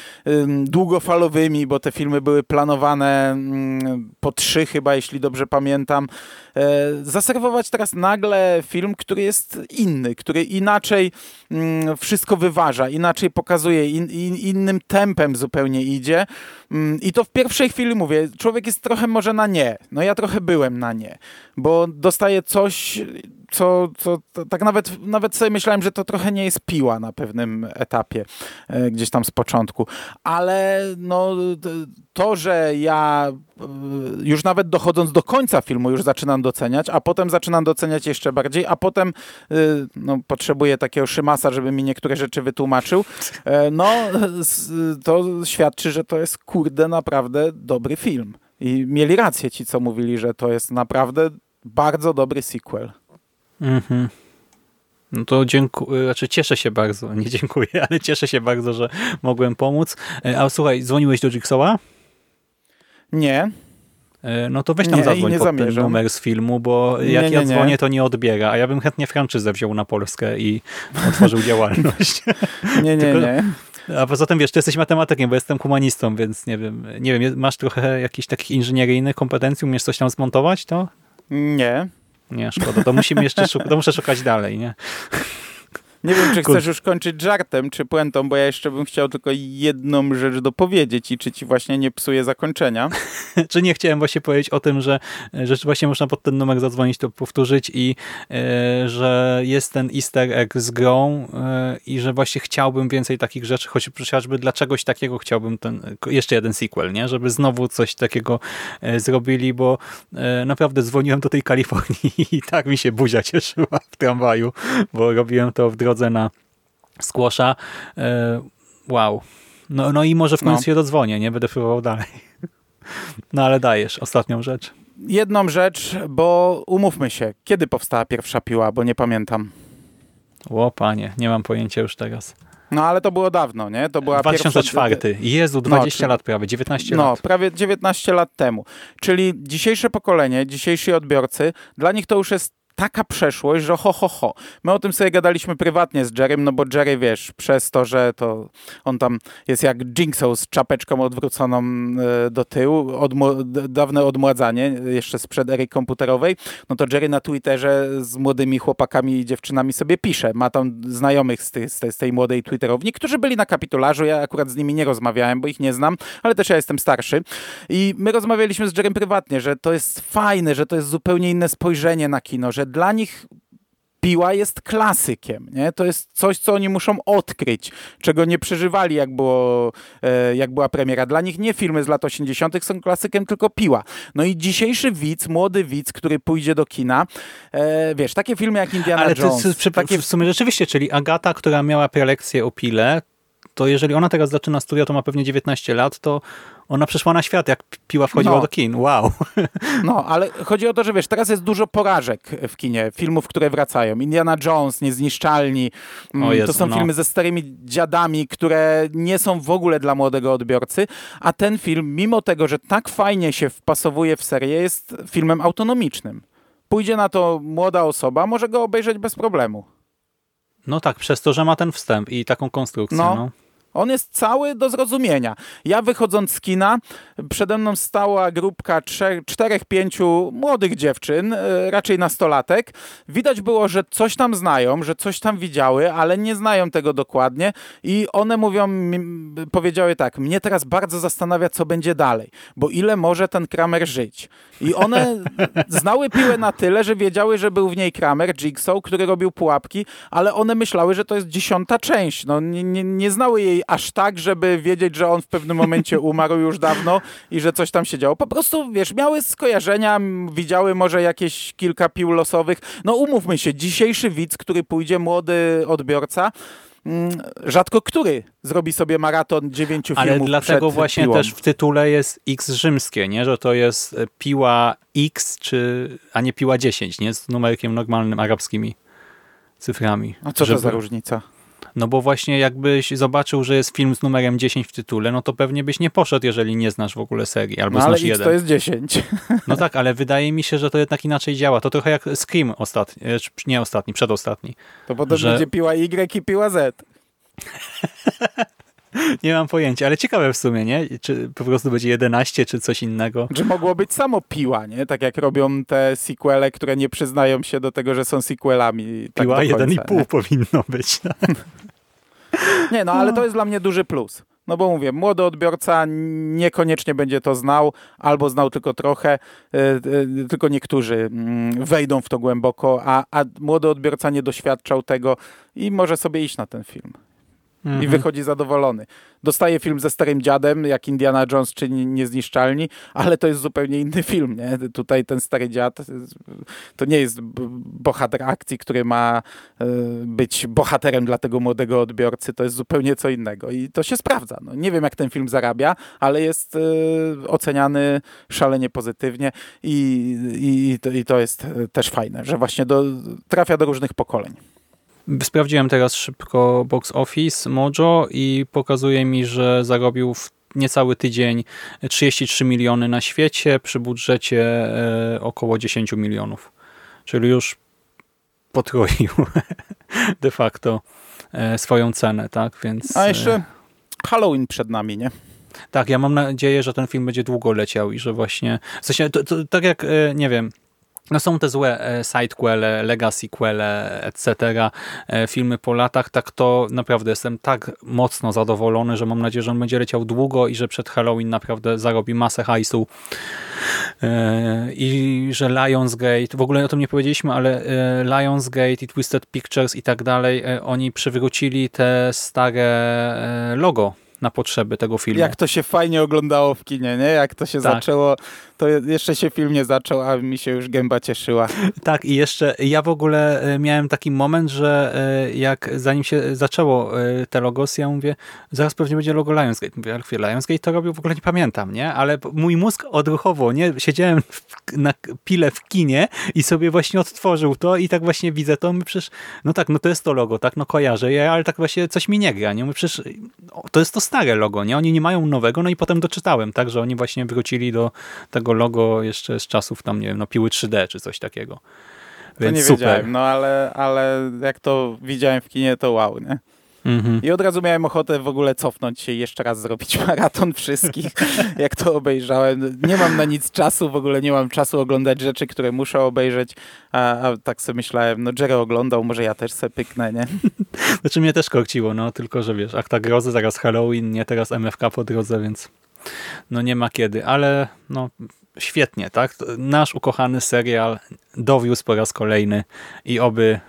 długofalowymi, bo te filmy były planowane mm, po trzy chyba, jeśli dobrze pamiętam. E, zaserwować teraz nagle film, który jest inny, który inaczej mm, wszystko wyważa, inaczej pokazuje, in, in, innym tempem zupełnie idzie. Mm, I to w pierwszej chwili mówię, człowiek jest trochę może na nie. No ja trochę byłem na nie, bo dostaje coś co, co tak nawet, nawet sobie myślałem, że to trochę nie jest piła na pewnym etapie, e, gdzieś tam z początku. Ale no, to, że ja e, już nawet dochodząc do końca filmu już zaczynam doceniać, a potem zaczynam doceniać jeszcze bardziej, a potem e, no, potrzebuję takiego szymasa, żeby mi niektóre rzeczy wytłumaczył, no to świadczy, że to jest kurde naprawdę dobry film. I mieli rację ci, co mówili, że to jest naprawdę bardzo dobry sequel. Mhm. No to dziękuję, znaczy cieszę się bardzo, nie dziękuję, ale cieszę się bardzo, że mogłem pomóc. E, a słuchaj, dzwoniłeś do Jigsaw'a? Nie. E, no to weź tam nie, zadzwoń pod zamierzam. ten numer z filmu, bo jak nie, nie, ja dzwonię, to nie odbiera, a ja bym chętnie franczyzę wziął na Polskę i otworzył działalność. Nie, nie, Tylko, nie. A poza tym, wiesz, ty jesteś matematykiem, bo jestem humanistą, więc nie wiem, nie wiem, masz trochę jakichś takich inżynieryjnych kompetencji, umiesz coś tam zmontować, to? Nie. Nie, szkoda. To musimy jeszcze to muszę szukać dalej, nie? Nie wiem, czy chcesz już kończyć żartem, czy puentą, bo ja jeszcze bym chciał tylko jedną rzecz dopowiedzieć i czy ci właśnie nie psuje zakończenia. czy nie chciałem właśnie powiedzieć o tym, że, że właśnie można pod ten numer zadzwonić, to powtórzyć i e, że jest ten easter egg z grą e, i że właśnie chciałbym więcej takich rzeczy, chociażby dla czegoś takiego chciałbym ten, jeszcze jeden sequel, nie? Żeby znowu coś takiego e, zrobili, bo e, naprawdę dzwoniłem do tej Kalifornii i tak mi się buzia cieszyła w tramwaju, bo robiłem to w drodze drodze na skłosza. E, wow. No, no i może w końcu no. się dodzwonię, nie? Będę próbował dalej. No ale dajesz ostatnią rzecz. Jedną rzecz, bo umówmy się, kiedy powstała pierwsza piła, bo nie pamiętam. O panie, nie mam pojęcia już teraz. No ale to było dawno, nie? To była 2004. Pierwsza... Jezu, 20 no, lat prawie, 19 no, lat. No, prawie 19 lat temu. Czyli dzisiejsze pokolenie, dzisiejsi odbiorcy, dla nich to już jest taka przeszłość, że ho, ho, ho. My o tym sobie gadaliśmy prywatnie z Jerrym, no bo Jerry, wiesz, przez to, że to on tam jest jak Jinxo z czapeczką odwróconą e, do tyłu, odmu dawne odmładzanie, jeszcze sprzed ery komputerowej, no to Jerry na Twitterze z młodymi chłopakami i dziewczynami sobie pisze. Ma tam znajomych z, tej, z tej młodej Twitterowni, którzy byli na kapitularzu, ja akurat z nimi nie rozmawiałem, bo ich nie znam, ale też ja jestem starszy. I my rozmawialiśmy z Jerrym prywatnie, że to jest fajne, że to jest zupełnie inne spojrzenie na kino, że dla nich piła jest klasykiem. Nie? To jest coś, co oni muszą odkryć, czego nie przeżywali, jak, było, e, jak była premiera. Dla nich nie filmy z lat 80. są klasykiem, tylko piła. No i dzisiejszy widz, młody widz, który pójdzie do kina, e, wiesz, takie filmy jak Indiana Ale Jones. To jest, takie... w sumie rzeczywiście, czyli Agata, która miała prelekcję o pile, to jeżeli ona teraz zaczyna studia, to ma pewnie 19 lat, to ona przyszła na świat, jak piła wchodziła no. do kin. Wow. No, ale chodzi o to, że wiesz, teraz jest dużo porażek w kinie, filmów, które wracają. Indiana Jones, Niezniszczalni. Mm, Jezu, to są no. filmy ze starymi dziadami, które nie są w ogóle dla młodego odbiorcy, a ten film, mimo tego, że tak fajnie się wpasowuje w serię, jest filmem autonomicznym. Pójdzie na to młoda osoba, może go obejrzeć bez problemu. No tak, przez to, że ma ten wstęp i taką konstrukcję. No. no. On jest cały do zrozumienia. Ja wychodząc z kina, przede mną stała grupka trzech, czterech, pięciu młodych dziewczyn, e, raczej nastolatek. Widać było, że coś tam znają, że coś tam widziały, ale nie znają tego dokładnie i one mówią, powiedziały tak, mnie teraz bardzo zastanawia, co będzie dalej, bo ile może ten Kramer żyć. I one znały piłę na tyle, że wiedziały, że był w niej Kramer, Jigsaw, który robił pułapki, ale one myślały, że to jest dziesiąta część. No, nie, nie, nie znały jej aż tak, żeby wiedzieć, że on w pewnym momencie umarł już dawno i że coś tam się działo. Po prostu, wiesz, miały skojarzenia, widziały może jakieś kilka pił losowych. No umówmy się, dzisiejszy widz, który pójdzie, młody odbiorca, mm, rzadko który zrobi sobie maraton dziewięciu Ale filmów dlatego przed właśnie piłą. też w tytule jest X rzymskie, nie? że to jest e, piła X, czy, a nie piła 10, nie? z numerkiem normalnym, arabskimi cyframi. A co to Żeby- za różnica? No bo właśnie jakbyś zobaczył, że jest film z numerem 10 w tytule, no to pewnie byś nie poszedł, jeżeli nie znasz w ogóle serii, albo No ale znasz X jeden. to jest 10. No tak, ale wydaje mi się, że to jednak inaczej działa. To trochę jak Scream ostatni, e, nie ostatni, przedostatni. To potem Że- będzie piła Y i piła Z. Nie mam pojęcia, ale ciekawe w sumie, nie? Czy po prostu będzie 11, czy coś innego. Że mogło być samo piła, nie? Tak jak robią te sequele, które nie przyznają się do tego, że są sequelami. Tak Piła do końca, 1,5 nie? powinno być. No. Nie, no ale to jest dla mnie duży plus. No bo mówię, młody odbiorca niekoniecznie będzie to znał, albo znał tylko trochę, e, e, tylko niektórzy mm, wejdą w to głęboko, a, a młody odbiorca nie doświadczał tego i może sobie iść na ten film. I Mhm. wychodzi zadowolony. Dostaje film ze starym dziadem, jak Indiana Jones czy Nie- Niezniszczalni, ale to jest zupełnie inny film, nie? Tutaj ten stary dziad to nie jest bohater akcji, który ma e, być bohaterem dla tego młodego odbiorcy, to jest zupełnie co innego i to się sprawdza. No, nie wiem, jak ten film zarabia, ale jest e, oceniany szalenie pozytywnie i, i, i, to, i to jest e, też fajne, że właśnie do, trafia do różnych pokoleń. Sprawdziłem teraz szybko box office Mojo i pokazuje mi, że zarobił w niecały tydzień 33 miliony na świecie przy budżecie e, około 10 milionów. Czyli już potroił de facto e, swoją cenę, tak? Więc A e, jeszcze Halloween przed nami, nie? tak, ja mam nadzieję, że ten film będzie długo leciał i że właśnie, w sensie, to, to, tak jak, nie wiem, no są te złe e, sidequele, legacyquele, etc., e, filmy po latach, tak to naprawdę jestem tak mocno zadowolony, że mam nadzieję, że on będzie leciał długo i że przed Halloween naprawdę zarobi masę hajsu E, i że Lionsgate, w ogóle o tym nie powiedzieliśmy, ale Lionsgate i Twisted Pictures i tak dalej, oni przywrócili te stare logo na potrzeby tego filmu. Jak to się fajnie oglądało w kinie, nie? Jak to się Tak. zaczęło, to jeszcze się film nie zaczął, a mi się już gęba cieszyła. Tak, i jeszcze ja w ogóle e, miałem taki moment, że e, jak zanim się zaczęło e, te logosy, ja mówię, zaraz pewnie będzie logo Lionsgate. Mówię, ale chwilę, Lionsgate to robił, w ogóle nie pamiętam, nie? Ale mój mózg odruchowo, nie? Siedziałem w, na pile w kinie i sobie właśnie odtworzył to i tak właśnie widzę to, my przecież, no tak, no to jest to logo, tak, no kojarzę je, ale tak właśnie coś mi nie gra, nie? Mówię, przecież o, to jest to stare logo, nie? Oni nie mają nowego, no i potem doczytałem, tak, że oni właśnie wrócili do tego logo jeszcze z czasów tam, nie wiem, no piły 3D czy coś takiego. To Więc nie super. wiedziałem, no ale, ale jak to widziałem w kinie, to wow, nie? Mhm. I od razu miałem ochotę w ogóle cofnąć się i jeszcze raz zrobić maraton wszystkich, jak to obejrzałem. Nie mam na nic czasu, w ogóle nie mam czasu oglądać rzeczy, które muszę obejrzeć, a, a tak sobie myślałem, no Jerry oglądał, może ja też se pyknę, nie? Znaczy mnie też korciło, no tylko, że wiesz, akta grozy, zaraz Halloween, nie teraz MFK po drodze, więc no nie ma kiedy, ale no świetnie, tak? Nasz ukochany serial dowiózł po raz kolejny i oby,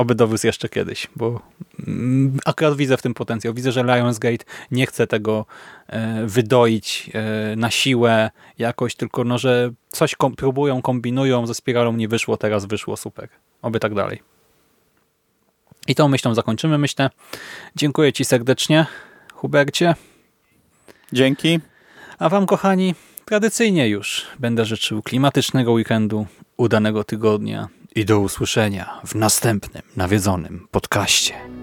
oby dowiózł jeszcze kiedyś, bo mm, akurat widzę w tym potencjał. Widzę, że Lionsgate nie chce tego e, wydoić e, na siłę jakoś, tylko no, że coś kom próbują, kombinują, ze spiralą nie wyszło, teraz wyszło, super. Oby tak dalej. I tą myślą zakończymy, myślę. Dziękuję Ci serdecznie, Hubercie. Dzięki. A Wam, kochani, tradycyjnie już będę życzył klimatycznego weekendu, udanego tygodnia i do usłyszenia w następnym nawiedzonym podcaście.